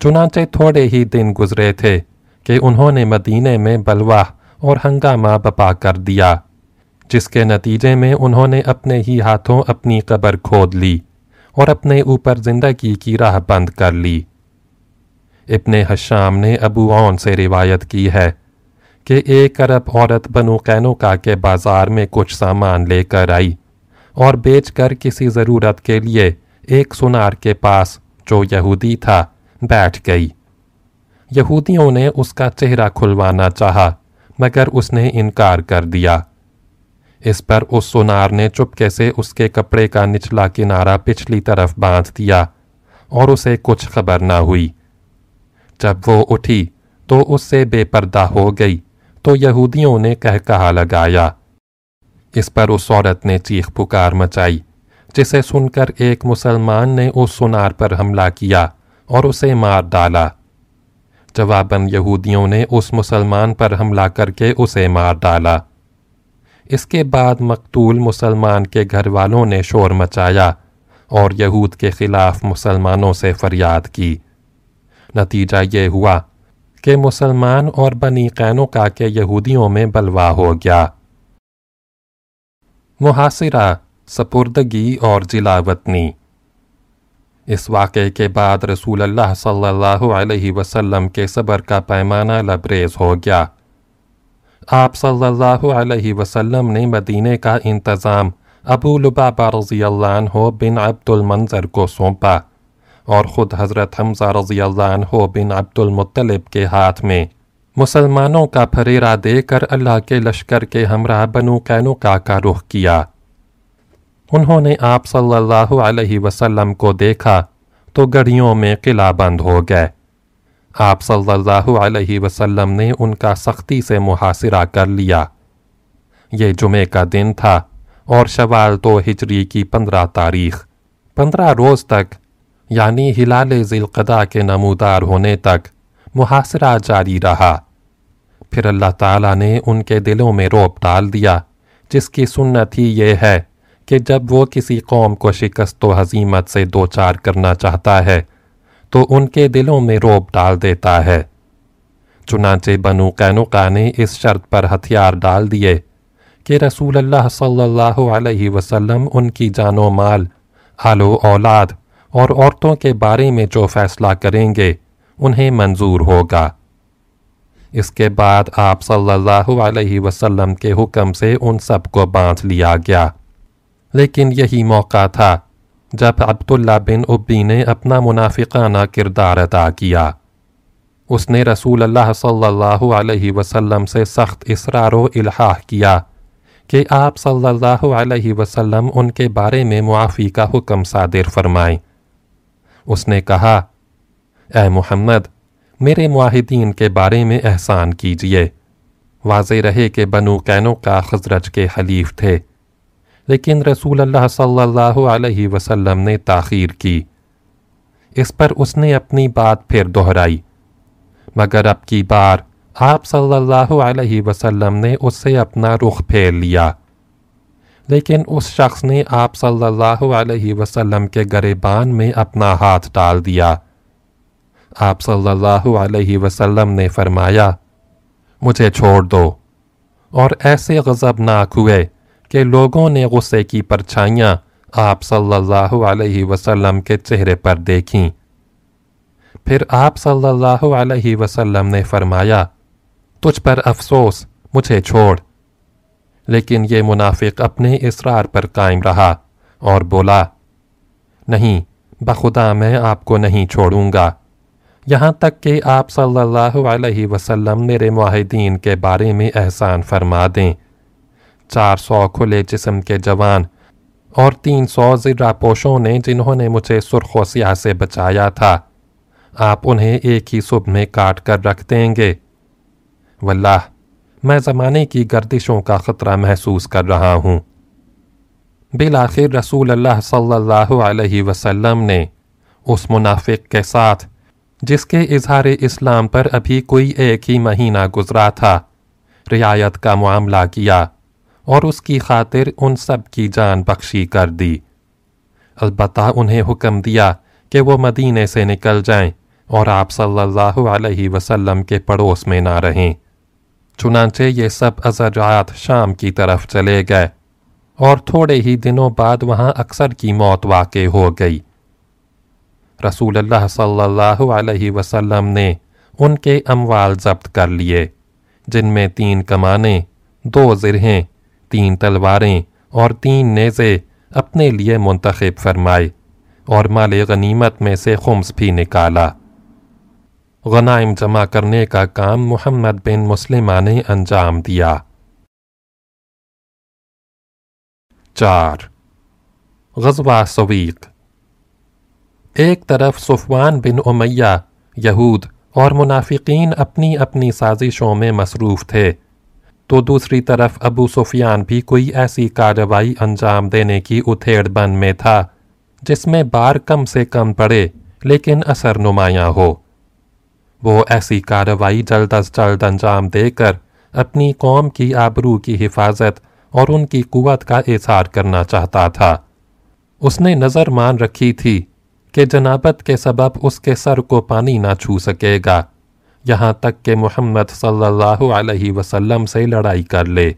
چنانچہ تھوڑے ہی دن گزرے تھے کہ انہوں نے مدینے میں بلواہ اور ہنگامہ بپا کر دیا۔ جس کے نتیجے میں انہوں نے اپنے ہی ہاتھوں اپنی قبر کھود لی اور اپنے اوپر زندگی کی راہ بند کر لی۔ ابن حشام نے ابو عون سے روایت کی ہے کہ ایک عرب عورت بنو قینوکا کے بازار میں کچھ سامان لے کر آئی اور بیچ کر کسی ضرورت کے لیے ایک سنار کے پاس جو یہودی تھا بیٹھ گئی۔ یہودیوں نے اس کا چہرہ کھلوانا چاہا مگر اس نے انکار کر دیا۔ اس پر اس سونار نے چپکے سے اس کے کپڑے کا نچلا کنارہ پچھلی طرف باندھ دیا اور اسے کچھ خبر نہ ہوئی۔ جب وہ اٹھی تو اس سے بے پردہ ہو گئی تو یہودیوں نے کہہ کہا لگایا، اس پر اس عورت نے چیخ پکار مچائی، جسے سن کر ایک مسلمان نے اس سنار پر حملہ کیا اور اسے مار ڈالا۔ جواباً یہودیوں نے اس مسلمان پر حملہ کر کے اسے مار ڈالا۔ اس کے بعد مقتول مسلمان کے گھر والوں نے شور مچایا اور یہود کے خلاف مسلمانوں سے فریاد کی۔ نتیجہ یہ ہوا کہ مسلمان اور بنی قینوقا کے یہودیوں میں بلوا ہو گیا۔ محاصرہ، سپردگی اور جلاوطنی۔ اس واقعے کے بعد رسول اللہ صلی اللہ علیہ وسلم کے صبر کا پیمانہ لبریز ہو گیا۔ آپ صلی اللہ علیہ وسلم نے مدینہ کا انتظام ابو لبابہ رضی اللہ عنہ بن عبد المنظر کو سونپا اور خود حضرت حمزہ رضی اللہ عنہ بن عبد المطلب کے ہاتھ میں مسلمانوں کا پھریرا دے کر اللہ کے لشکر کے ہمراہ بنو قینوقا کا رخ کیا۔ انہوں نے آپ صلی اللہ علیہ وسلم کو دیکھا تو گڑیوں میں قلعہ بند ہو گئے۔ آپ صلی اللہ علیہ وسلم نے ان کا سختی سے محاصرہ کر لیا۔ یہ جمعہ کا دن تھا اور شوال تو ہجری کی پندرہ تاریخ۔ پندرہ روز تک یعنی ہلال ذیلقدہ کے نمودار ہونے تک، محاصرہ جاری رہا۔ پھر اللہ تعالیٰ نے ان کے دلوں میں روپ ڈال دیا، جس کی سنت ہی یہ ہے کہ جب وہ کسی قوم کو شکست و حضیمت سے دوچار کرنا چاہتا ہے تو ان کے دلوں میں روب ڈال دیتا ہے۔ چنانچہ بنو قینوقا نے اس شرط پر ہتھیار ڈال دیے کہ رسول اللہ صلی اللہ علیہ وسلم ان کی جان و مال حال و اولاد اور عورتوں کے بارے میں جو فیصلہ کریں گے، انہیں منظور ہوگا۔ اس کے بعد آپ صلی اللہ علیہ وسلم کے حکم سے ان سب کو باندھ لیا گیا۔ لیکن یہی موقع تھا جب عبداللہ بن عبی نے اپنا منافقانہ کردار ادا کیا، اس نے رسول اللہ صلی اللہ علیہ وسلم سے سخت اصرار و الحاح کیا کہ آپ صلی اللہ علیہ وسلم ان کے بارے میں معافی کا حکم صادر فرمائیں۔ اس نے کہا، اے محمد، میرے معاہدین کے بارے میں احسان کیجیے۔ واضح رہے کہ بنو قینوں کا خزرج کے حلیف تھے۔ لیکن رسول اللہ صلی اللہ علیہ وسلم نے تاخیر کی۔ اس پر اس نے اپنی بات پھر دہرائی۔ مگر اب کی بار آپ صلی اللہ علیہ وسلم نے اس سے اپنا رخ پھیر لیا۔ لیکن اس شخص نے آپ صلی اللہ علیہ وسلم کے گریبان میں اپنا ہاتھ ڈال دیا۔ آپ صلی اللہ علیہ وسلم نے فرمایا، مجھے چھوڑ دو اور ایسے غضبناک ہوئے کہ لوگوں نے غصے کی پرچھائیاں آپ صلی اللہ علیہ وسلم کے چہرے پر دیکھیں۔ پھر آپ صلی اللہ علیہ وسلم نے فرمایا، تجھ پر افسوس، مجھے چھوڑ۔ لیکن یہ منافق اپنے اصرار پر قائم رہا اور بولا، نہیں، بخدا میں آپ کو نہیں چھوڑوں گا۔ یہاں تک کہ آپ صلی اللہ علیہ وسلم میرے معاہدین کے بارے میں احسان فرما دیں۔ چار سو کھلے جسم کے جوان اور تین سو زرہ پوشوں نے جنہوں نے مجھے سرخ و سیاہ سے بچایا تھا۔ آپ انہیں ایک ہی صبح میں کاٹ کر رکھ دیں گے۔ واللہ، میں زمانے کی گردشوں کا خطرہ محسوس کر رہا ہوں۔ بالآخر رسول اللہ صلی اللہ علیہ وسلم نے اس منافق کے ساتھ، جس کے اظہار اسلام پر ابھی کوئی ایک ہی مہینہ گزرا تھا، رعایت کا معاملہ کیا۔ اور اس کی خاطر ان سب کی جان بخشی کر دی۔ البتہ انہیں حکم دیا کہ وہ مدینے سے نکل جائیں اور آپ صلی اللہ علیہ وسلم کے پڑوس میں نہ رہیں۔ چنانچہ یہ سب ازجات شام کی طرف چلے گئے اور تھوڑے ہی دنوں بعد وہاں اکثر کی موت واقع ہو گئی۔ رسول اللہ صلی اللہ علیہ وسلم نے ان کے اموال ضبط کر لیے، جن میں تین کمانے، دو زرہیں تین تلواریں اور تین نیزے اپنے لیے منتخب فرمائے اور مال غنیمت میں سے خمس بھی نکالا۔ غنائم جمع کرنے کا کام محمد بن مسلمہ نے انجام دیا۔ چار۔ غزوہ سویق۔ ایک طرف صفوان بن امیہ یہود اور منافقین اپنی اپنی سازشوں میں مصروف تھے۔ تو دوسری طرف ابو سفیان بھی کوئی ایسی کارروائی انجام دینے کی اتھیڑ بن میں تھا، جس میں بار کم سے کم پڑے، لیکن اثر نمایاں ہو۔ وہ ایسی کارروائی جلد از جلد انجام دے کر اپنی قوم کی آبرو کی حفاظت اور ان کی قوت کا اظہار کرنا چاہتا تھا۔ اس نے نظر مان رکھی تھی کہ جنابت کے سبب اس کے سر کو پانی نہ چھو سکے گا۔ یہاں تک کہ محمد صلی اللہ علیہ وسلم سے لڑائی کر لے۔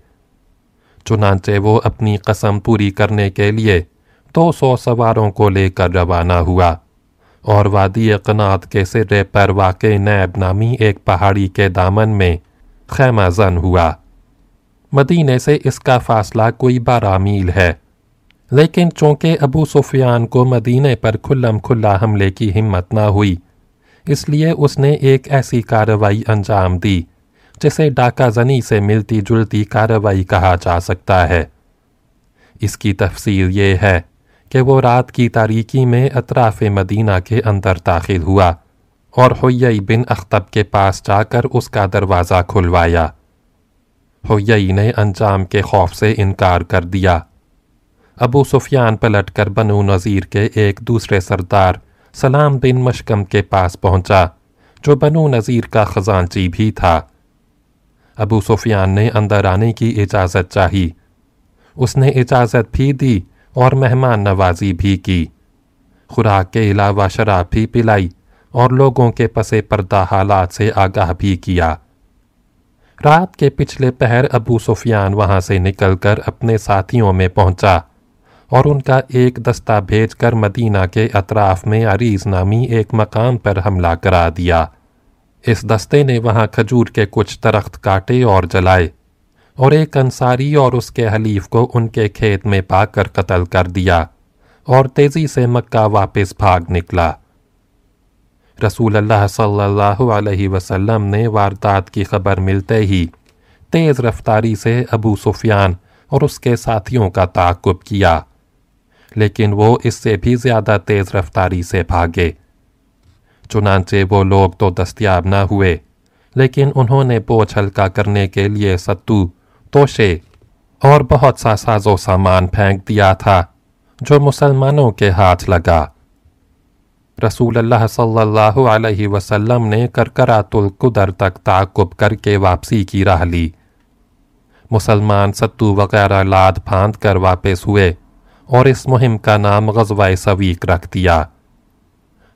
چنانچہ وہ اپنی قسم پوری کرنے کے لیے دو سو سواروں کو لے کر روانہ ہوا اور وادی قنات کے سرے پر واقع نیب نامی ایک پہاڑی کے دامن میں خیمہ زن ہوا۔ مدینے سے اس کا فاصلہ کوئی بارہ میل ہے، لیکن چونکہ ابو سفیان کو مدینے پر کھلم کھلا حملے کی ہمت نہ ہوئی اس لیے اس نے ایک ایسی کارروائی انجام دی، جسے ڈاکہ زنی سے ملتی جلتی کارروائی کہا جا سکتا ہے۔ اس کی تفصیل یہ ہے کہ وہ رات کی تاریکی میں اطراف مدینہ کے اندر داخل ہوا اور ہوئی بن اختب کے پاس جا کر اس کا دروازہ کھلوایا۔ ہوئی نے انجام کے خوف سے انکار کر دیا۔ ابو سفیان پلٹ کر بنو نظیر کے ایک دوسرے سردار سلام بن مشکم کے پاس پہنچا، جو بنو نظیر کا خزانچی بھی تھا۔ ابو سفیان نے اندر آنے کی اجازت چاہی۔ اس نے اجازت بھی دی اور مہمان نوازی بھی کی۔ خوراک کے علاوہ شراب بھی پلائی اور لوگوں کے پسے پردہ حالات سے آگاہ بھی کیا۔ رات کے پچھلے پہر ابو سفیان وہاں سے نکل کر اپنے ساتھیوں میں پہنچا۔ اور ان کا ایک دستہ بھیج کر مدینہ کے اطراف میں عریض نامی ایک مقام پر حملہ کرا دیا۔ اس دستے نے وہاں کھجور کے کچھ درخت کاٹے اور جلائے اور ایک انصاری اور اس کے حلیف کو ان کے کھیت میں پا کر قتل کر دیا اور تیزی سے مکہ واپس بھاگ نکلا۔ رسول اللہ صلی اللہ علیہ وسلم نے واردات کی خبر ملتے ہی تیز رفتاری سے ابو سفیان اور اس کے ساتھیوں کا تعقب کیا۔ لیکن وہ اس سے بھی زیادہ تیز رفتاری سے بھاگے۔ چنانچہ وہ لوگ تو دستیاب نہ ہوئے، لیکن انہوں نے بوجھ ہلکا کرنے کے لیے ستو، توشے اور بہت سا ساز و سامان پھینک دیا تھا جو مسلمانوں کے ہاتھ لگا۔ رسول اللہ صلی اللہ علیہ وسلم نے کرکرات القدر تک تعقب کر کے واپسی کی راہ لی۔ مسلمان ستو وغیرہ لاد پھاند کر واپس ہوئے۔ اور اس مہم کا نام غزوہ سویق رکھ دیا۔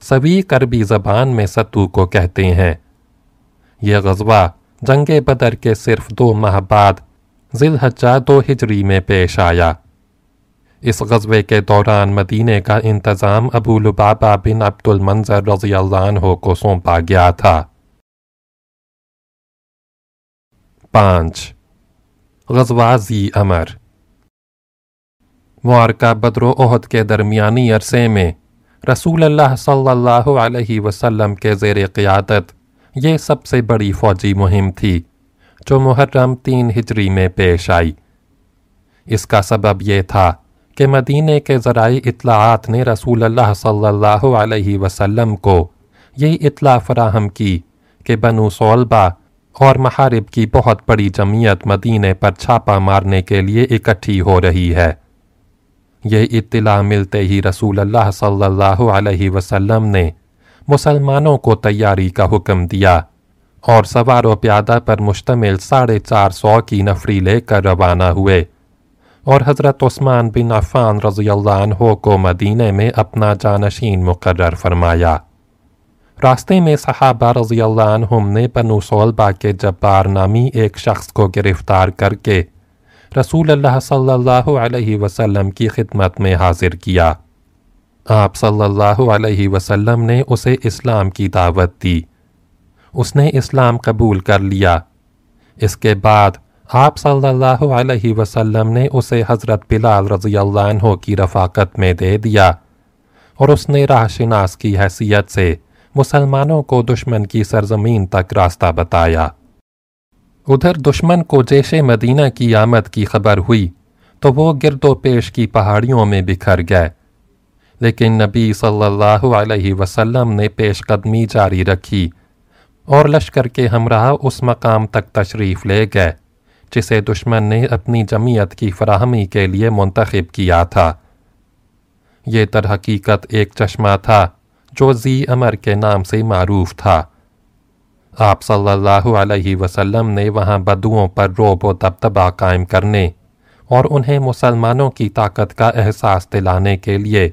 سویق عربی زبان میں ستو کو کہتے ہیں۔ یہ غزوہ جنگ بدر کے صرف دو ماہ بعد ذی الحجہ دو ہجری میں پیش آیا۔ اس غزوے کے دوران مدینے کا انتظام ابو لبابہ بن عبد المنظر رضی اللہ عنہ کو سونپا گیا تھا۔ پانچ، غزوہ زی امر معارکہ بدر و عہد کے درمیانی عرصے میں رسول اللہ صلی اللہ علیہ وسلم کے زیر قیادت یہ سب سے بڑی فوجی مہم تھی جو محرم تین ہجری میں پیش آئی۔ اس کا سبب یہ تھا کہ مدینہ کے ذرائع اطلاعات نے رسول اللہ صلی اللہ علیہ وسلم کو یہ اطلاع فراہم کی کہ بنو صولبہ اور محارب کی بہت بڑی جمعیت مدینہ پر چھاپا مارنے کے لیے اکٹھی ہو رہی ہے۔ یہ اطلاع ملتے ہی رسول اللہ صلی اللہ علیہ وسلم نے مسلمانوں کو تیاری کا حکم دیا اور سوار و پیادہ پر مشتمل ساڑھے چار سو کی نفری لے کر روانہ ہوئے اور حضرت عثمان بن عفان رضی اللہ عنہ کو مدینہ میں اپنا جانشین مقرر فرمایا۔ راستے میں صحابہ رضی اللہ عنہم نے بنو صولبہ کے جبار نامی ایک شخص کو گرفتار کر کے رسول اللہ صلی اللہ علیہ وسلم کی خدمت میں حاضر کیا۔ آپ صلی اللہ علیہ وسلم نے اسے اسلام کی دعوت دی۔ اس نے اسلام قبول کر لیا۔ اس کے بعد آپ صلی اللہ علیہ وسلم نے اسے حضرت بلال رضی اللہ عنہ کی رفاقت میں دے دیا اور اس نے راہ شناس کی حیثیت سے مسلمانوں کو دشمن کی سرزمین تک راستہ بتایا۔ ادھر دشمن کو جیش مدینہ کی آمد کی خبر ہوئی، تو وہ گرد و پیش کی پہاڑیوں میں بکھر گئے۔ لیکن نبی صلی اللہ علیہ وسلم نے پیش قدمی جاری رکھی اور لشکر کے ہمراہ اس مقام تک تشریف لے گئے، جسے دشمن نے اپنی جمعیت کی فراہمی کے لیے منتخب کیا تھا۔ یہ در حقیقت ایک چشمہ تھا، جو زی امر کے نام سے معروف تھا۔ آپ صلی اللہ علیہ وسلم نے وہاں بدوؤں پر روب و دبدبہ قائم کرنے اور انہیں مسلمانوں کی طاقت کا احساس دلانے کے لیے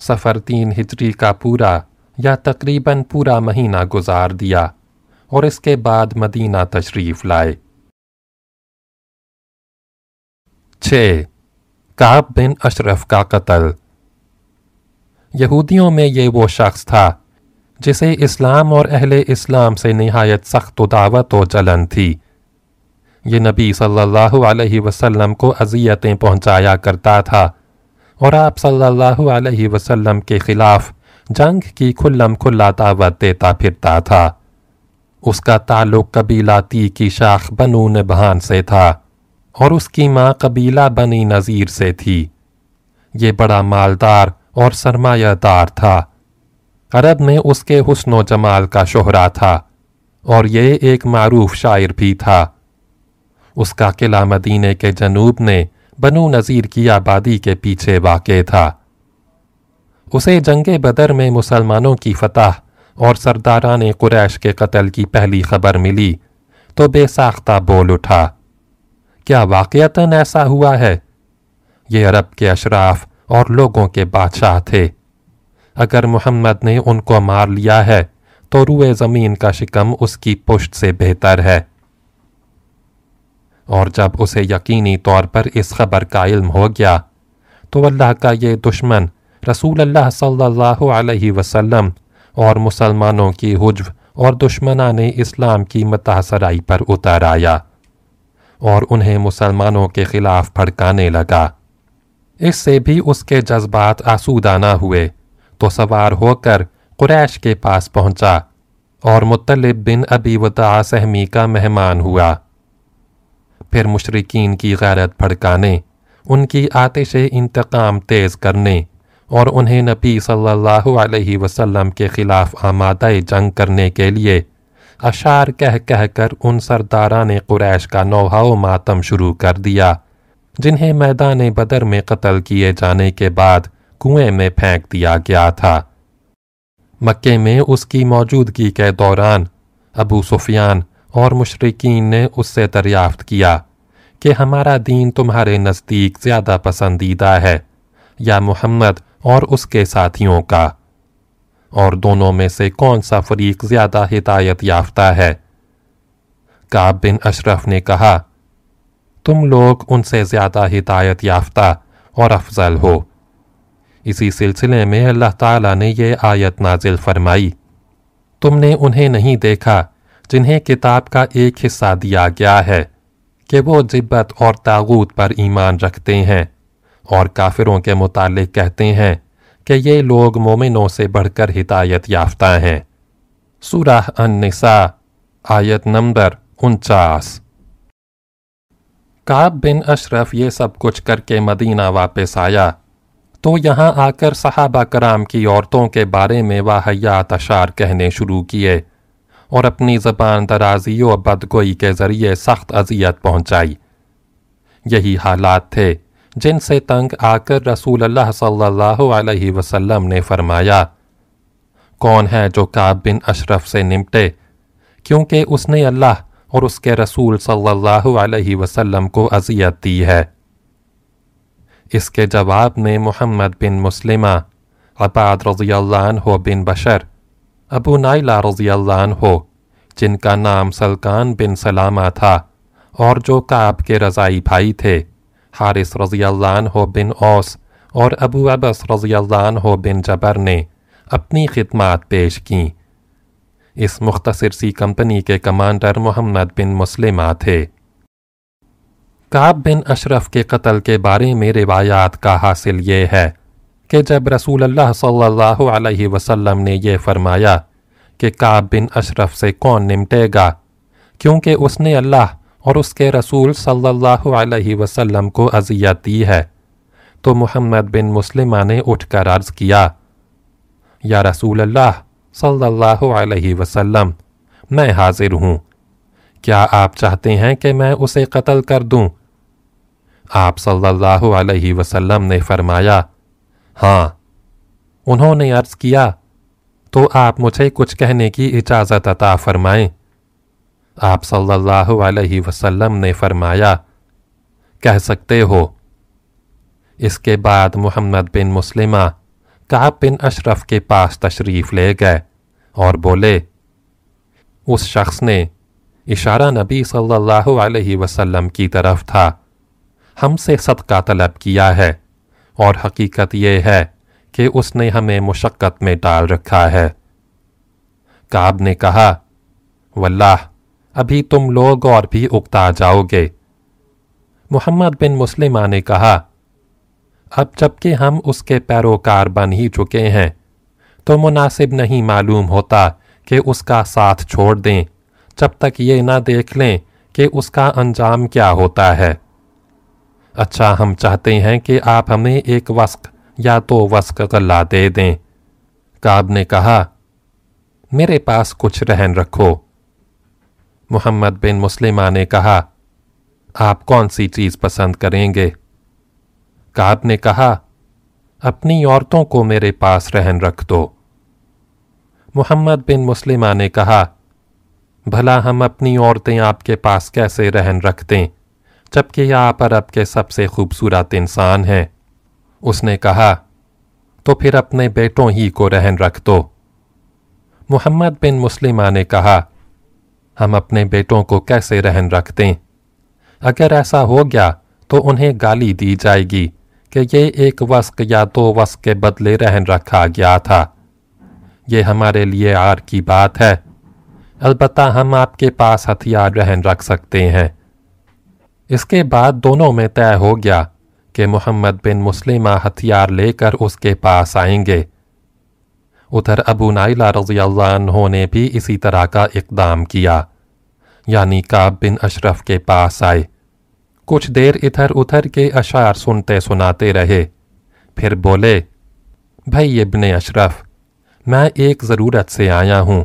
سفر تین ہجری کا پورا یا تقریباً پورا مہینہ گزار دیا اور اس کے بعد مدینہ تشریف لائے۔ چھ، کعب بن اشرف کا قتل۔ یہودیوں میں یہ وہ شخص تھا جسے اسلام اور اہل اسلام سے نہایت سخت و دعوت و جلن تھی۔ یہ نبی صلی اللہ علیہ وسلم کو اذیتیں پہنچایا کرتا تھا اور آپ صلی اللہ علیہ وسلم کے خلاف جنگ کی کھلم کھلا دعوت دیتا پھرتا تھا۔ اس کا تعلق قبیلہ تی کی شاخ بنو نبہان سے تھا اور اس کی ماں قبیلہ بنی نذیر سے تھی۔ یہ بڑا مالدار اور سرمایہ دار تھا۔ عرب میں اس کے حسن و جمال کا شہرہ تھا اور یہ ایک معروف شاعر بھی تھا۔ اس کا قلعہ مدینے کے جنوب نے بنو نذیر کی آبادی کے پیچھے واقع تھا۔ اسے جنگ بدر میں مسلمانوں کی فتح اور سرداران قریش کے قتل کی پہلی خبر ملی تو بے ساختہ بول اٹھا۔ کیا واقعتاً ایسا ہوا ہے؟ یہ عرب کے اشراف اور لوگوں کے بادشاہ تھے۔ اگر محمد نے ان کو مار لیا ہے، تو روئے زمین کا شکم اس کی پشت سے بہتر ہے۔ اور جب اسے یقینی طور پر اس خبر کا علم ہو گیا، تو اللہ کا یہ دشمن رسول اللہ صلی اللہ علیہ وسلم اور مسلمانوں کی حجو اور دشمنان اسلام کی متاثرائی پر اتر آیا اور انہیں مسلمانوں کے خلاف پھڑکانے لگا۔ اس سے بھی اس کے جذبات آسودہ نہ ہوئے۔ تو سوار ہو کر قریش کے پاس پہنچا اور مطلب بن ابی وطا سہمی کا مہمان ہوا۔ پھر مشرقین کی غیرت پھڑکانے ان کی آتش انتقام تیز کرنے اور انہیں نبی صلی اللہ علیہ وسلم کے خلاف آمادہ جنگ کرنے کے لیے اشار کہہ کہہ کر ان سرداران قریش کا نوحہ و ماتم شروع کر دیا، جنہیں میدان بدر میں قتل کیے جانے کے بعد کنویں میں پھینک دیا گیا تھا۔ مکے میں اس کی موجودگی کے دوران ابو سفیان اور مشرقین نے اس سے دریافت کیا کہ ہمارا دین تمہارے نزدیک زیادہ پسندیدہ ہے، یا محمد اور اس کے ساتھیوں کا۔ اور دونوں میں سے کون سا فریق زیادہ ہدایت یافتہ ہے؟ کعب بن اشرف نے کہا، تم لوگ ان سے زیادہ ہدایت یافتہ اور افضل ہو۔ اسی سلسلے میں اللہ تعالیٰ نے یہ آیت نازل فرمائی۔ تم نے انہیں نہیں دیکھا، جنہیں کتاب کا ایک حصہ دیا گیا ہے کہ وہ جبت اور تاغوت پر ایمان رکھتے ہیں۔ اور کافروں کے متعلق کہتے ہیں کہ یہ لوگ مومنوں سے بڑھ کر ہدایت یافتہ ہیں۔ سورہ النساء، آیت نمبر انچاس۔ کعب بن اشرف یہ سب کچھ کر کے مدینہ واپس آیا۔ تو یہاں آ کر صحابہ کرام کی عورتوں کے بارے میں واحیات اشار کہنے شروع کیے اور اپنی زبان درازی و بدگوئی کے ذریعے سخت اذیت پہنچائی۔ یہی حالات تھے جن سے تنگ آ کر رسول اللہ صلی اللہ علیہ وسلم نے فرمایا، کون ہے جو کعب بن اشرف سے نمٹے؟ کیونکہ اس نے اللہ اور اس کے رسول صلی اللہ علیہ وسلم کو اذیت دی ہے۔ اس کے جواب میں محمد بن مسلمہ، عباد رضی اللہ عنہ بن بشر، ابو نائلہ رضی اللہ عنہ، جن کا نام سلکان بن سلامہ تھا اور جو کعب کے رضائی بھائی تھے، حارث رضی اللہ عنہ بن اوس اور ابو عبس رضی اللہ عنہ بن جبر نے اپنی خدمات پیش کیں۔ اس مختصر سی کمپنی کے کمانڈر محمد بن مسلمہ تھے۔ کعب بن اشرف کے قتل کے بارے میں روایات کا حاصل یہ ہے کہ جب رسول اللہ صلی اللہ علیہ وسلم نے یہ فرمایا کہ کعب بن اشرف سے کون نمٹے گا، کیونکہ اس نے اللہ اور اس کے رسول صلی اللہ علیہ وسلم کو اذیت دی ہے، تو محمد بن مسلمہ نے اٹھ کر عرض کیا، یا رسول اللہ صلی اللہ علیہ وسلم، میں حاضر ہوں۔ کیا آپ چاہتے ہیں کہ میں اسے قتل کر دوں؟ آپ صلی اللہ علیہ وسلم نے فرمایا ہاں انہوں نے عرض کیا، تو آپ مجھے کچھ کہنے کی اجازت عطا فرمائیں۔ آپ صلی اللہ علیہ وسلم نے فرمایا، کہہ سکتے ہو۔ اس کے بعد محمد بن مسلمہ کعب بن اشرف کے پاس تشریف لے گئے اور بولے، اس شخص نے اشارہ نبی صلی اللہ علیہ وسلم کی طرف تھا۔ ہم سے صدقہ طلب کیا ہے اور حقیقت یہ ہے کہ اس نے ہمیں مشقت میں ڈال رکھا ہے۔ کعب نے کہا، واللہ، ابھی تم لوگ اور بھی اکتا جاؤ گے۔ محمد بن مسلمہ نے کہا، اب جبکہ ہم اس کے پیروکار بن ہی چکے ہیں، تو مناسب نہیں معلوم ہوتا کہ اس کا ساتھ چھوڑ دیں۔ جب تک یہ نہ دیکھ لیں کہ اس کا انجام کیا ہوتا ہے۔ اچھا ہم چاہتے ہیں کہ آپ ہمیں ایک وسق یا تو وسق غلہ دے دیں۔ کعب نے کہا، میرے پاس کچھ رہن رکھو۔ محمد بن مسلمہ نے کہا، آپ کون سی چیز پسند کریں گے؟ کعب نے کہا، اپنی عورتوں کو میرے پاس رہن رکھ دو۔ محمد بن مسلمہ نے کہا بھلا ہم اپنی عورتیں آپ کے پاس کیسے رہن رکھ دیں جبکہ آپ عرب کے سب سے خوبصورت انسان ہیں۔ اس نے کہا، تو پھر اپنے بیٹوں ہی کو رہن رکھ دو۔ محمد بن مسلمہ نے کہا، ہم اپنے بیٹوں کو کیسے رہن رکھ دیں اگر ایسا ہو گیا تو انہیں گالی دی جائے گی کہ یہ ایک وسق یا دو وسق کے بدلے رہن رکھا گیا تھا۔ یہ ہمارے لیے آر کی بات ہے۔ البتہ ہم آپ کے پاس ہتھیار رہن رکھ سکتے ہیں۔ اس کے بعد دونوں میں طے ہو گیا کہ محمد بن مسلمہ ہتھیار لے کر اس کے پاس آئیں گے۔ ادھر ابو نائلہ رضی اللہ عنہ نے بھی اسی طرح کا اقدام کیا یعنی کعب بن اشرف کے پاس آئے۔ کچھ دیر ادھر ادھر کے اشعار سنتے سناتے رہے۔ پھر بولے، بھائی ابن اشرف، میں ایک ضرورت سے آیا ہوں۔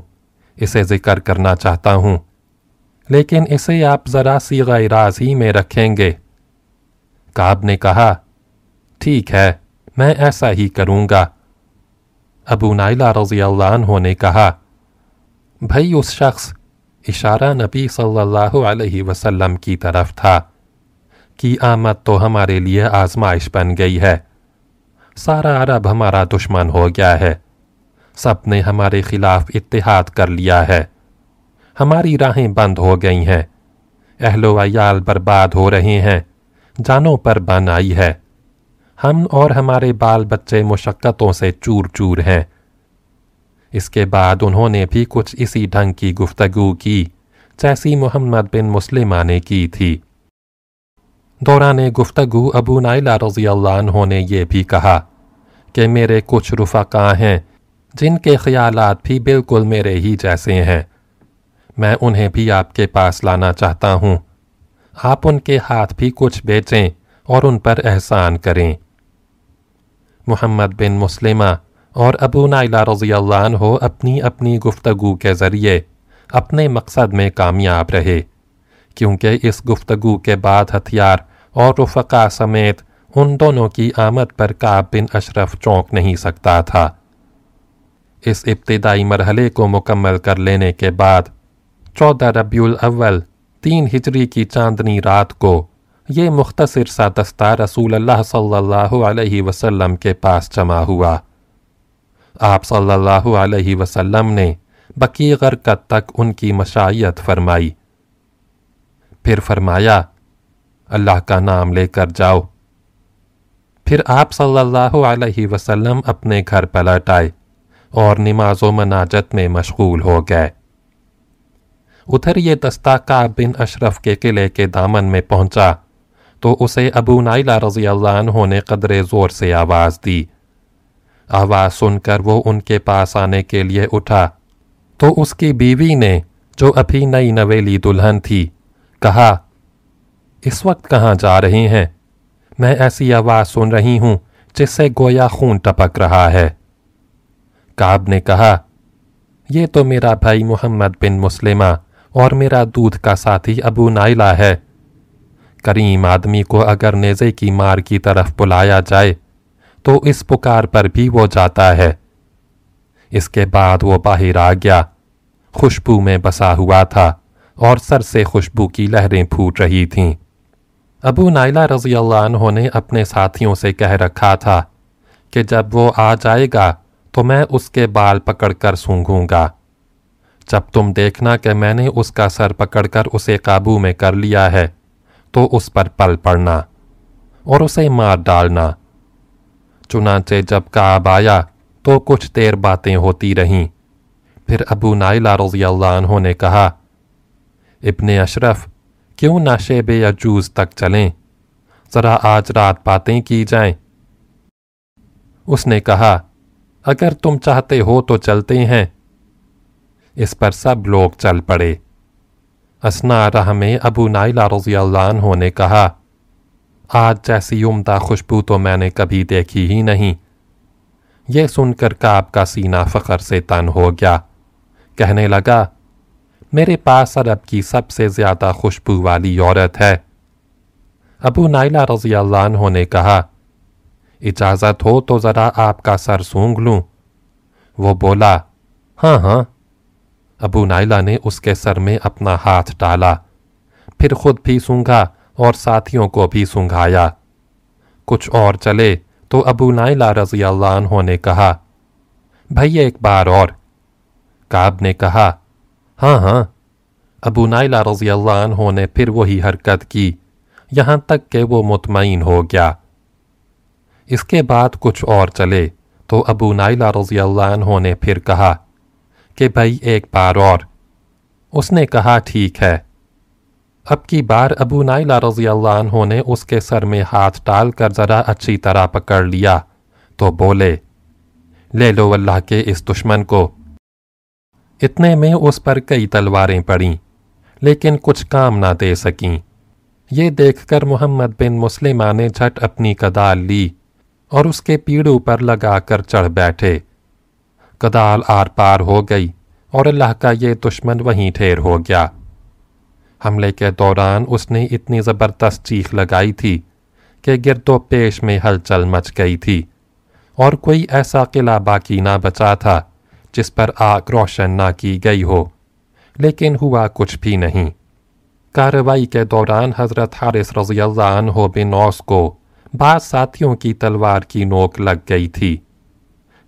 اسے ذکر کرنا چاہتا ہوں۔ لیکن اسے آپ ذرا سی راز ہی میں رکھیں گے۔ کعب نے کہا، ٹھیک ہے، میں ایسا ہی کروں گا۔ ابو نائلہ رضی اللہ عنہ نے کہا بھائی اس شخص اشارہ نبی صلی اللہ علیہ وسلم کی طرف تھا کی آمد تو ہمارے لیے آزمائش بن گئی ہے۔ سارا عرب ہمارا دشمن ہو گیا ہے۔ سب نے ہمارے خلاف اتحاد کر لیا ہے۔ ہماری راہیں بند ہو گئی ہیں۔ اہل و عیال برباد ہو رہے ہیں۔ جانوں پر بن آئی ہے۔ ہم اور ہمارے بال بچے مشقتوں سے چور چور ہیں۔ اس کے بعد انہوں نے بھی کچھ اسی ڈھنگ کی گفتگو کی، جیسی محمد بن مسلمہ نے کی تھی۔ دوران گفتگو ابو نائلہ رضی اللہ عنہ نے یہ بھی کہا کہ میرے کچھ رفقا ہیں۔ جن کے خیالات بھی بالکل میرے ہی جیسے ہیں۔ میں انہیں بھی آپ کے پاس لانا چاہتا ہوں۔ آپ ان کے ہاتھ بھی کچھ بیچیں اور ان پر احسان کریں۔ محمد بن مسلمہ اور ابو نائلہ رضی اللہ عنہ اپنی اپنی گفتگو کے ذریعے اپنے مقصد میں کامیاب رہے، کیونکہ اس گفتگو کے بعد ہتھیار اور رفقا سمیت ان دونوں کی آمد پر کعب بن اشرف چونک نہیں سکتا تھا۔ اس ابتدائی مرحلے کو مکمل کر لینے کے بعد، چودہ ربیع الاول، تین ہجری کی چاندنی رات کو، یہ مختصر سا دستہ رسول اللہ صلی اللہ علیہ وسلم کے پاس جمع ہوا۔ آپ صلی اللہ علیہ وسلم نے بکی غرکت تک ان کی مشائیت فرمائی۔ پھر فرمایا، اللہ کا نام لے کر جاؤ۔ پھر آپ صلی اللہ علیہ وسلم اپنے گھر پلٹ آئے۔ اور نماز و مناجت میں مشغول ہو گئے۔ ادھر یہ دستہ کعب بن اشرف کے قلعے کے دامن میں پہنچا، تو اسے ابو نائلہ رضی اللہ عنہ نے قدر زور سے آواز دی۔ آواز سن کر وہ ان کے پاس آنے کے لیے اٹھا۔ تو اس کی بیوی نے، جو ابھی نئی نویلی دلہن تھی، کہا، اس وقت کہاں جا رہے ہیں؟ میں ایسی آواز سن رہی ہوں جس سے گویا خون ٹپک رہا ہے۔ کاب نے کہا، یہ تو میرا بھائی محمد بن مسلمہ اور میرا دودھ کا ساتھی ابو نائلہ ہے۔ کریم آدمی کو اگر نیزے کی مار کی طرف بلایا جائے، تو اس پکار پر بھی وہ جاتا ہے۔ اس کے بعد وہ باہر آ گیا۔ خوشبو میں بسا ہوا تھا اور سر سے خوشبو کی لہریں پھوٹ رہی تھیں۔ ابو نائلہ رضی اللہ عنہ نے اپنے ساتھیوں سے کہہ رکھا تھا کہ جب وہ آ جائے گا تو میں اس کے بال پکڑ کر سونگوں گا۔ جب تم دیکھنا کہ میں نے اس کا سر پکڑ کر اسے قابو میں کر لیا ہے، تو اس پر پل پڑنا اور اسے مار ڈالنا۔ چنانچہ جب کعب آیا تو کچھ دیر باتیں ہوتی رہیں۔ پھر ابو نائلہ رضی اللہ عنہ نے کہا، ابن اشرف، کیوں نہ شیب عجوز تک چلیں؟ ذرا آج رات باتیں کی جائیں۔ اس نے کہا اگر تم چاہتے ہو تو چلتے ہیں۔ اس پر سب لوگ چل پڑے۔ اسنا راہ میں ابو نائلہ رضی اللہ عنہ نے کہا، آج جیسی عمدہ خوشبو تو میں نے کبھی دیکھی ہی نہیں۔ یہ سن کر کعب کا سینہ فخر سے تن ہو گیا۔ کہنے لگا، میرے پاس عرب کی سب سے زیادہ خوشبو والی عورت ہے۔ ابو نائلہ رضی اللہ عنہ نے کہا اجازت ہو تو ذرا آپ کا سر سونگ لوں۔ وہ بولا ہاں ہاں۔ ابو نائلہ نے اس کے سر میں اپنا ہاتھ ڈالا۔ پھر خود بھی سونگا اور ساتھیوں کو بھی سنگھایا کچھ اور چلے تو ابو نائلہ رضی اللہ عنہ نے کہا، بھائی، ایک بار اور۔ کعب نے کہا ہاں ہاں۔ ابو نائلہ رضی اللہ عنہ نے پھر وہی حرکت کی۔ یہاں تک کہ وہ مطمئن ہو گیا۔ اس کے بعد کچھ اور چلے۔ تو ابو نائلہ رضی اللہ عنہ نے پھر کہا کہ بھائی ایک بار اور۔ اس نے کہا ٹھیک ہے۔ اب کی بار ابو نائلہ رضی اللہ عنہ نے اس کے سر میں ہاتھ ڈال کر ذرا اچھی طرح پکڑ لیا۔ تو بولے، لے لو اللہ کے اس دشمن کو۔ اتنے میں اس پر کئی تلواریں پڑیں، لیکن کچھ کام نہ دے سکیں۔ یہ دیکھ کر محمد بن مسلمہ نے جھٹ اپنی کدال لی۔ اور اس کے پیڑوں پر لگا کر چڑھ بیٹھے۔ کدال آر پار ہو گئی اور اللہ کا یہ دشمن وہیں ٹھیر ہو گیا۔ حملے کے دوران اس نے اتنی زبردست چیخ لگائی تھی کہ گرد و پیش میں ہلچل مچ گئی تھی اور کوئی ایسا قلعہ باقی نہ بچا تھا جس پر آگ روشن نہ کی گئی ہو، لیکن ہوا کچھ بھی نہیں۔ کارروائی کے دوران حضرت حارث رضی اللہ عنہ بن اوس کو بعض ساتھیوں کی تلوار کی نوک لگ گئی تھی،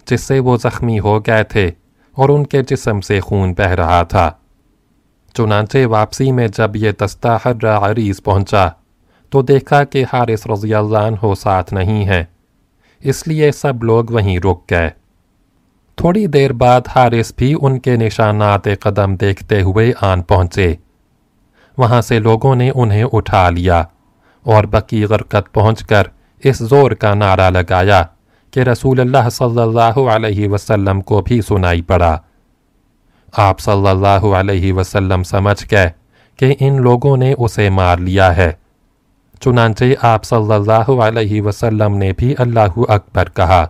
جس سے وہ زخمی ہو گئے تھے اور ان کے جسم سے خون بہ رہا تھا۔ چنانچہ واپسی میں جب یہ دستہ حر عریض پہنچا تو دیکھا کہ حارث رضی اللہ عنہ ساتھ نہیں ہے۔ اس لیے سب لوگ وہیں رک گئے۔ تھوڑی دیر بعد حارث بھی ان کے نشانات قدم دیکھتے ہوئے آن پہنچے۔ وہاں سے لوگوں نے انہیں اٹھا لیا۔ اور بقی غرقت پہنچ کر اس زور کا نعرہ لگایا کہ رسول اللہ صلی اللہ علیہ وسلم کو بھی سنائی پڑا۔ آپ صلی اللہ علیہ وسلم سمجھ گئے کہ ان لوگوں نے اسے مار لیا ہے۔ چنانچہ آپ صلی اللہ علیہ وسلم نے بھی اللہ اکبر کہا۔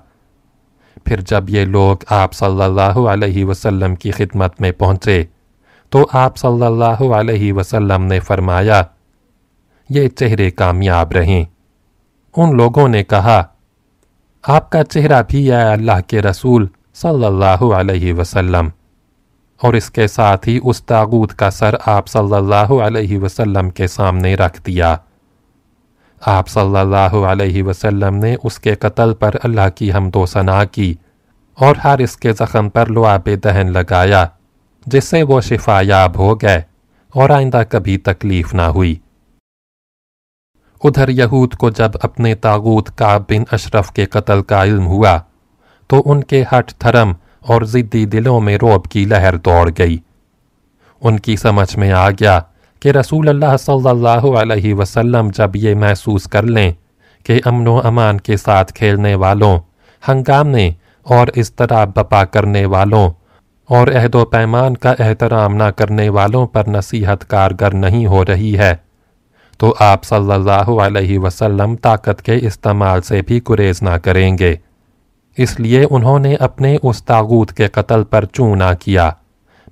پھر جب یہ لوگ آپ صلی اللہ علیہ وسلم کی خدمت میں پہنچے تو آپ صلی اللہ علیہ وسلم نے فرمایا یہ چہرے کامیاب رہیں۔ ان لوگوں نے کہا، آپ کا چہرہ بھی ہے اللہ کے رسول صلی اللہ علیہ وسلم۔ اور اس کے ساتھ ہی اس تاغوت کا سر آپ صلی اللہ علیہ وسلم کے سامنے رکھ دیا۔ آپ صلی اللہ علیہ وسلم نے اس کے قتل پر اللہ کی حمد و ثنا کی اور ہر اس کے زخم پر لعاب دہن لگایا، جس سے وہ شفا یاب ہو گئے اور آئندہ کبھی تکلیف نہ ہوئی۔ ادھر یہود کو جب اپنے تاغوت کعب بن اشرف کے قتل کا علم ہوا، تو ان کے ہٹ تھرم اور ضدی دلوں میں روب کی لہر دوڑ گئی۔ ان کی سمجھ میں آ گیا کہ رسول اللہ صلی اللہ علیہ وسلم جب یہ محسوس کر لیں کہ امن و امان کے ساتھ کھیلنے والوں ہنگامنے اور اس طرح بپا کرنے والوں اور عہد و پیمان کا احترام نہ کرنے والوں پر نصیحت کارگر نہیں ہو رہی ہے۔ تو آپ صلی اللہ علیہ وسلم طاقت کے استعمال سے بھی گریز نہ کریں گے۔ اس لیے انہوں نے اپنے اس تاغوت کے قتل پر چوں نہ کیا،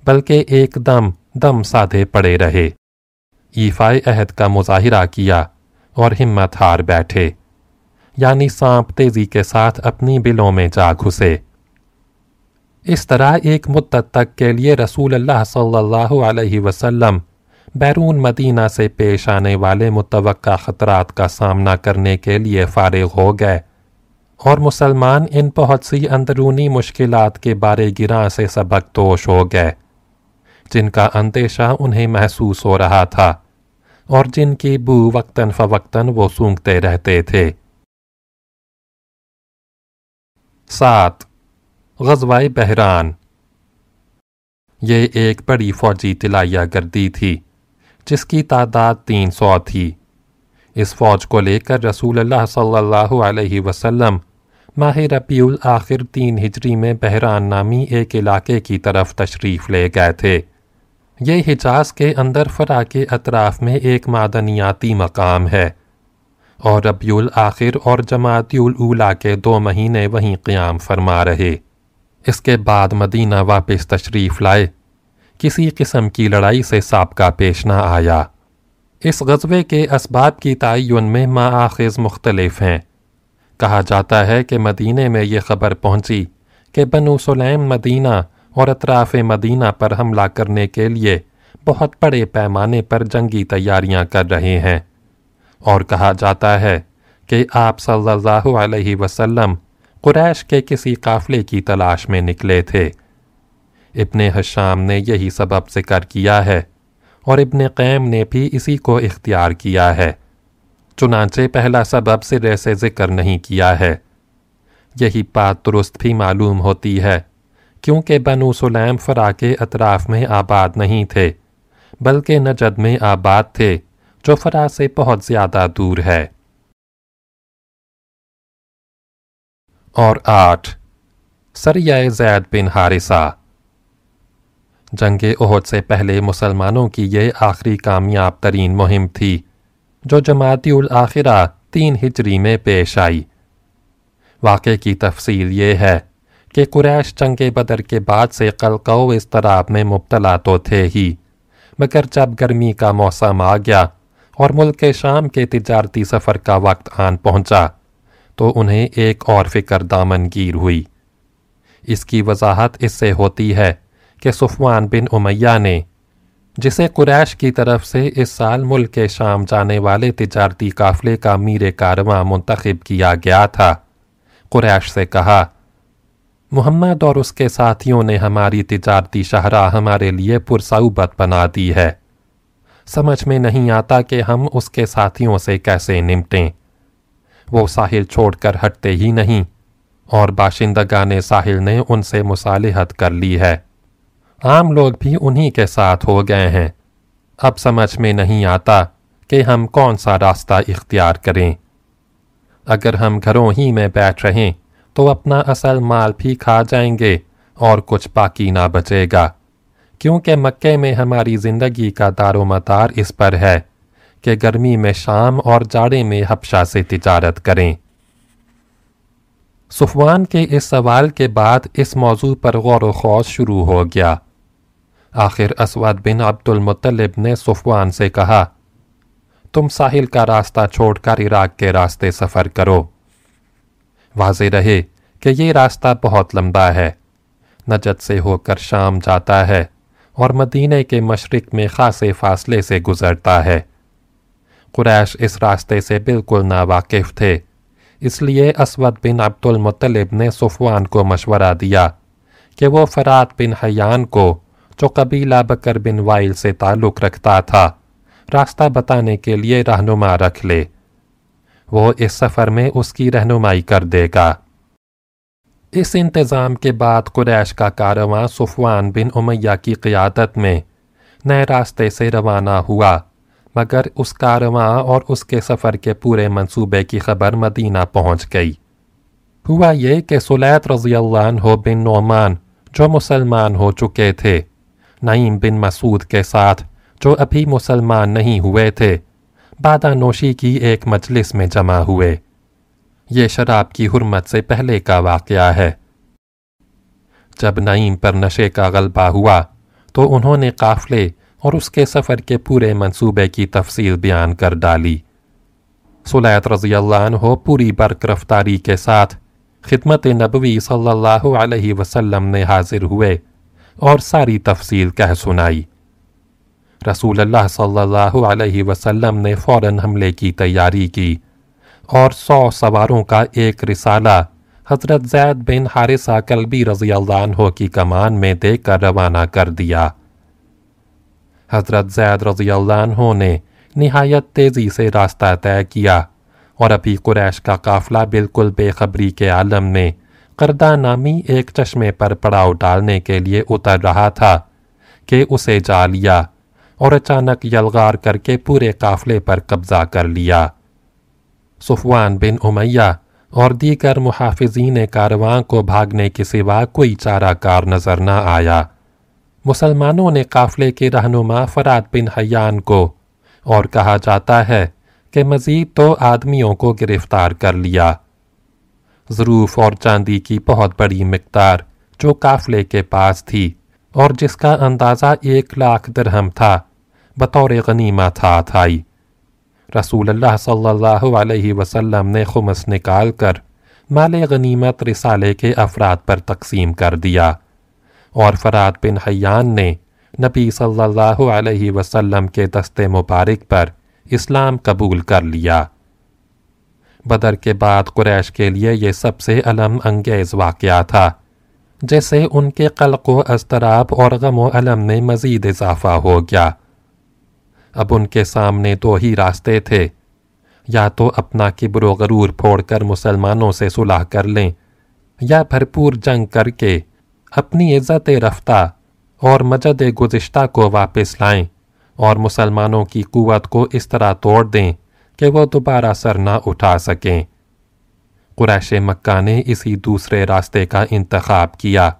بلکہ ایک دم دم سادھے پڑے رہے۔ ایفائے عہد کا مظاہرہ کیا اور ہمت ہار بیٹھے یعنی سانپ تیزی کے ساتھ اپنی بلوں میں جا گھسے۔ اس طرح ایک مدت تک کے لیے رسول اللہ صلی اللہ علیہ وسلم بیرون مدینہ سے پیش آنے والے متوقع خطرات کا سامنا کرنے کے لیے فارغ ہو گئے۔ اور مسلمان ان بہت سی اندرونی مشکلات کے بارے گراں سے سبق توش ہو گئے، جن کا اندیشہ انہیں محسوس ہو رہا تھا اور جن کی بو وقتاً فوقتاً وہ سونگتے رہتے تھے۔ سات، غزوہ بحران۔ یہ ایک بڑی فوجی تلائیہ گردی تھی۔ جس کی تعداد تین سو تھی۔ اس فوج کو لے کر رسول اللہ صلی اللہ علیہ وسلم ماہ ربیع الاخر تین ہجری میں بحران نامی ایک علاقے کی طرف تشریف لے گئے تھے۔ یہ حجاز کے اندر فرا کے اطراف میں ایک معدنیاتی مقام ہے۔ اور ربیع الاخر اور جماعتی الاولا کے دو مہینے وہیں قیام فرما رہے۔ اس کے بعد مدینہ واپس تشریف لائے۔ کسی قسم کی لڑائی سے سابقہ پیش نہ آیا۔ اس غزوے کے اسباب کی تعین میں مآخذ مختلف ہیں۔ کہا جاتا ہے کہ مدینہ میں یہ خبر پہنچی کہ بنو سلیم مدینہ اور اطراف مدینہ پر حملہ کرنے کے لیے بہت بڑے پیمانے پر جنگی تیاریاں کر رہے ہیں۔ اور کہا جاتا ہے کہ آپ صلی اللہ علیہ وسلم قریش کے کسی قافلے کی تلاش میں نکلے تھے۔ ابن حشام نے یہی سبب ذکر کیا ہے اور ابن قیم نے بھی اسی کو اختیار کیا ہے۔ چنانچہ پہلا سبب سرے سے ذکر نہیں کیا ہے۔ یہی بات درست بھی معلوم ہوتی ہے، کیونکہ بنو سلیم فرا کے اطراف میں آباد نہیں تھے، بلکہ نجد میں آباد تھے، جو فرا سے بہت زیادہ دور ہے۔ اور آٹھ، سریہ زید بن حارثہ جنگ عہد سے پہلے مسلمانوں کی یہ آخری کامیاب ترین مہم تھی، جو جماعتی الاخرہ تین ہجری میں پیش آئی۔ واقع کی تفصیل یہ ہے کہ قریش جنگ بدر کے بعد سے قلقو اضطراب میں مبتلا تو تھے ہی، مگر جب گرمی کا موسم آ گیا اور ملک شام کے تجارتی سفر کا وقت آن پہنچا، تو انہیں ایک اور فکر دامن گیر ہوئی۔ اس کی وضاحت اس سے ہوتی ہے کہ صفوان بن امیہ نے، جسے قریش کی طرف سے اس سال ملک کے شام جانے والے تجارتی قافلے کا میر کارواں منتخب کیا گیا تھا۔ قریش سے کہا، محمد اور اس کے ساتھیوں نے ہماری تجارتی شہرہ ہمارے لیے پرصعوبت بنا دی ہے۔ سمجھ میں نہیں آتا کہ ہم اس کے ساتھیوں سے کیسے نمٹیں۔ وہ ساحل چھوڑ کر ہٹتے ہی نہیں، اور باشندگان ساحل نے ان سے مصالحت کر لی ہے۔ عام لوگ بھی انہی کے ساتھ ہو گئے ہیں۔ اب سمجھ میں نہیں آتا کہ ہم کون سا راستہ اختیار کریں۔ اگر ہم گھروں ہی میں بیٹھ رہیں تو اپنا اصل مال بھی کھا جائیں گے اور کچھ باقی نہ بچے گا۔ کیونکہ مکے میں ہماری زندگی کا دار و مدار اس پر ہے کہ گرمی میں شام اور جاڑے میں حبشہ سے تجارت کریں۔ صفوان کے اس سوال کے بعد اس موضوع پر غور و خوص شروع ہو گیا۔ آخر اسود بن عبد المطلب نے صفوان سے کہا، تم ساحل کا راستہ چھوڑ کر عراق کے راستے سفر کرو۔ واضح رہے کہ یہ راستہ بہت لمبا ہے۔ نجد سے ہو کر شام جاتا ہے اور مدینہ کے مشرق میں خاصے فاصلے سے گزرتا ہے۔ قریش اس راستے سے بالکل ناواقف تھے، اس لیے اسود بن عبد المطلب نے صفوان کو مشورہ دیا کہ وہ فرات بن حیان کو جو قبیلہ بکر بن وائل سے تعلق رکھتا تھا، راستہ بتانے کے لیے رہنما رکھ لے۔ وہ اس سفر میں اس کی رہنمائی کر دے گا۔ اس انتظام کے بعد قریش کا کارواں صفوان بن امیہ کی قیادت میں نئے راستے سے روانہ ہوا، مگر اس کارواں اور اس کے سفر کے پورے منصوبے کی خبر مدینہ پہنچ گئی۔ ہوا یہ کہ سلیت رضی اللہ عنہ بن نعمان جو مسلمان ہو چکے تھے نعیم بن مسعود کے ساتھ، جو ابھی مسلمان نہیں ہوئے تھے۔ بادہ نوشی کی ایک مجلس میں جمع ہوئے۔ یہ شراب کی حرمت سے پہلے کا واقعہ ہے۔ جب نعیم پر نشے کا غلبہ ہوا، تو انہوں نے قافلے اور اس کے سفر کے پورے منصوبے کی تفصیل بیان کر ڈالی۔ سلیت رضی اللہ عنہ پوری برق رفتاری کے ساتھ خدمت نبوی صلی اللہ علیہ وسلم نے حاضر ہوئے۔ اور ساری تفصیل کہہ سنائی۔ رسول اللہ صلی اللہ علیہ وسلم نے فوراً حملے کی تیاری کی اور سو سواروں کا ایک رسالہ حضرت زید بن حارثہ کلبی رضی اللہ عنہ کی کمان میں دے کر روانہ کر دیا۔ حضرت زید رضی اللہ عنہ نے نہایت تیزی سے راستہ طے کیا اور ابھی قریش کا قافلہ بالکل بے خبری کے عالم میں کردہ نامی ایک چشمے پر پڑاؤ ڈالنے کے لیے اتر رہا تھا کہ اسے جا لیا اور اچانک یلغار کر کے پورے قافلے پر قبضہ کر لیا۔ صفوان بن امیہ اور دیگر محافظین کارواں کو بھاگنے کے سوا کوئی چارہ کار نظر نہ آیا۔ مسلمانوں نے قافلے کے رہنما فراد بن حیان کو اور کہا جاتا ہے کہ مزید تو آدمیوں کو گرفتار کر لیا۔ ظروف اور چاندی کی بہت بڑی مقدار جو قافلے کے پاس تھی اور جس کا اندازہ ایک لاکھ درہم تھا، بطور غنیمہ تھا، تھائی۔ رسول اللہ صلی اللہ علیہ وسلم نے خمس نکال کر مال غنیمت رسالے کے افراد پر تقسیم کر دیا اور فراد بن حیان نے نبی صلی اللہ علیہ وسلم کے دست مبارک پر اسلام قبول کر لیا۔ بدر کے بعد قریش کے لیے یہ سب سے علم انگیز واقعہ تھا، جیسے ان کے قلق و اضطراب اور غم و علم میں مزید اضافہ ہو گیا۔ اب ان کے سامنے دو ہی راستے تھے، یا تو اپنا کبر و غرور پھوڑ کر مسلمانوں سے صلح کر لیں، یا بھرپور جنگ کر کے اپنی عزت رفتہ اور مجد گزشتہ کو واپس لائیں اور مسلمانوں کی قوت کو اس طرح توڑ دیں۔ کہ وہ دوبارہ سر نہ اٹھا سکیں۔ قریش مکہ نے اسی دوسرے راستے کا انتخاب کیا۔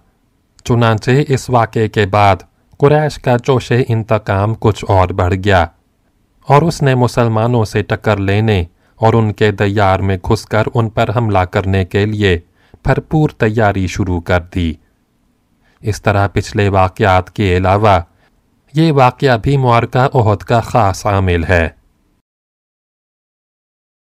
چنانچہ اس واقعے کے بعد قریش کا جوش انتقام کچھ اور بڑھ گیا اور اس نے مسلمانوں سے ٹکر لینے اور ان کے دیار میں گھس کر ان پر حملہ کرنے کے لیے بھرپور تیاری شروع کر دی۔ اس طرح پچھلے واقعات کے علاوہ یہ واقعہ بھی معرکہ عہد کا خاص عامل ہے۔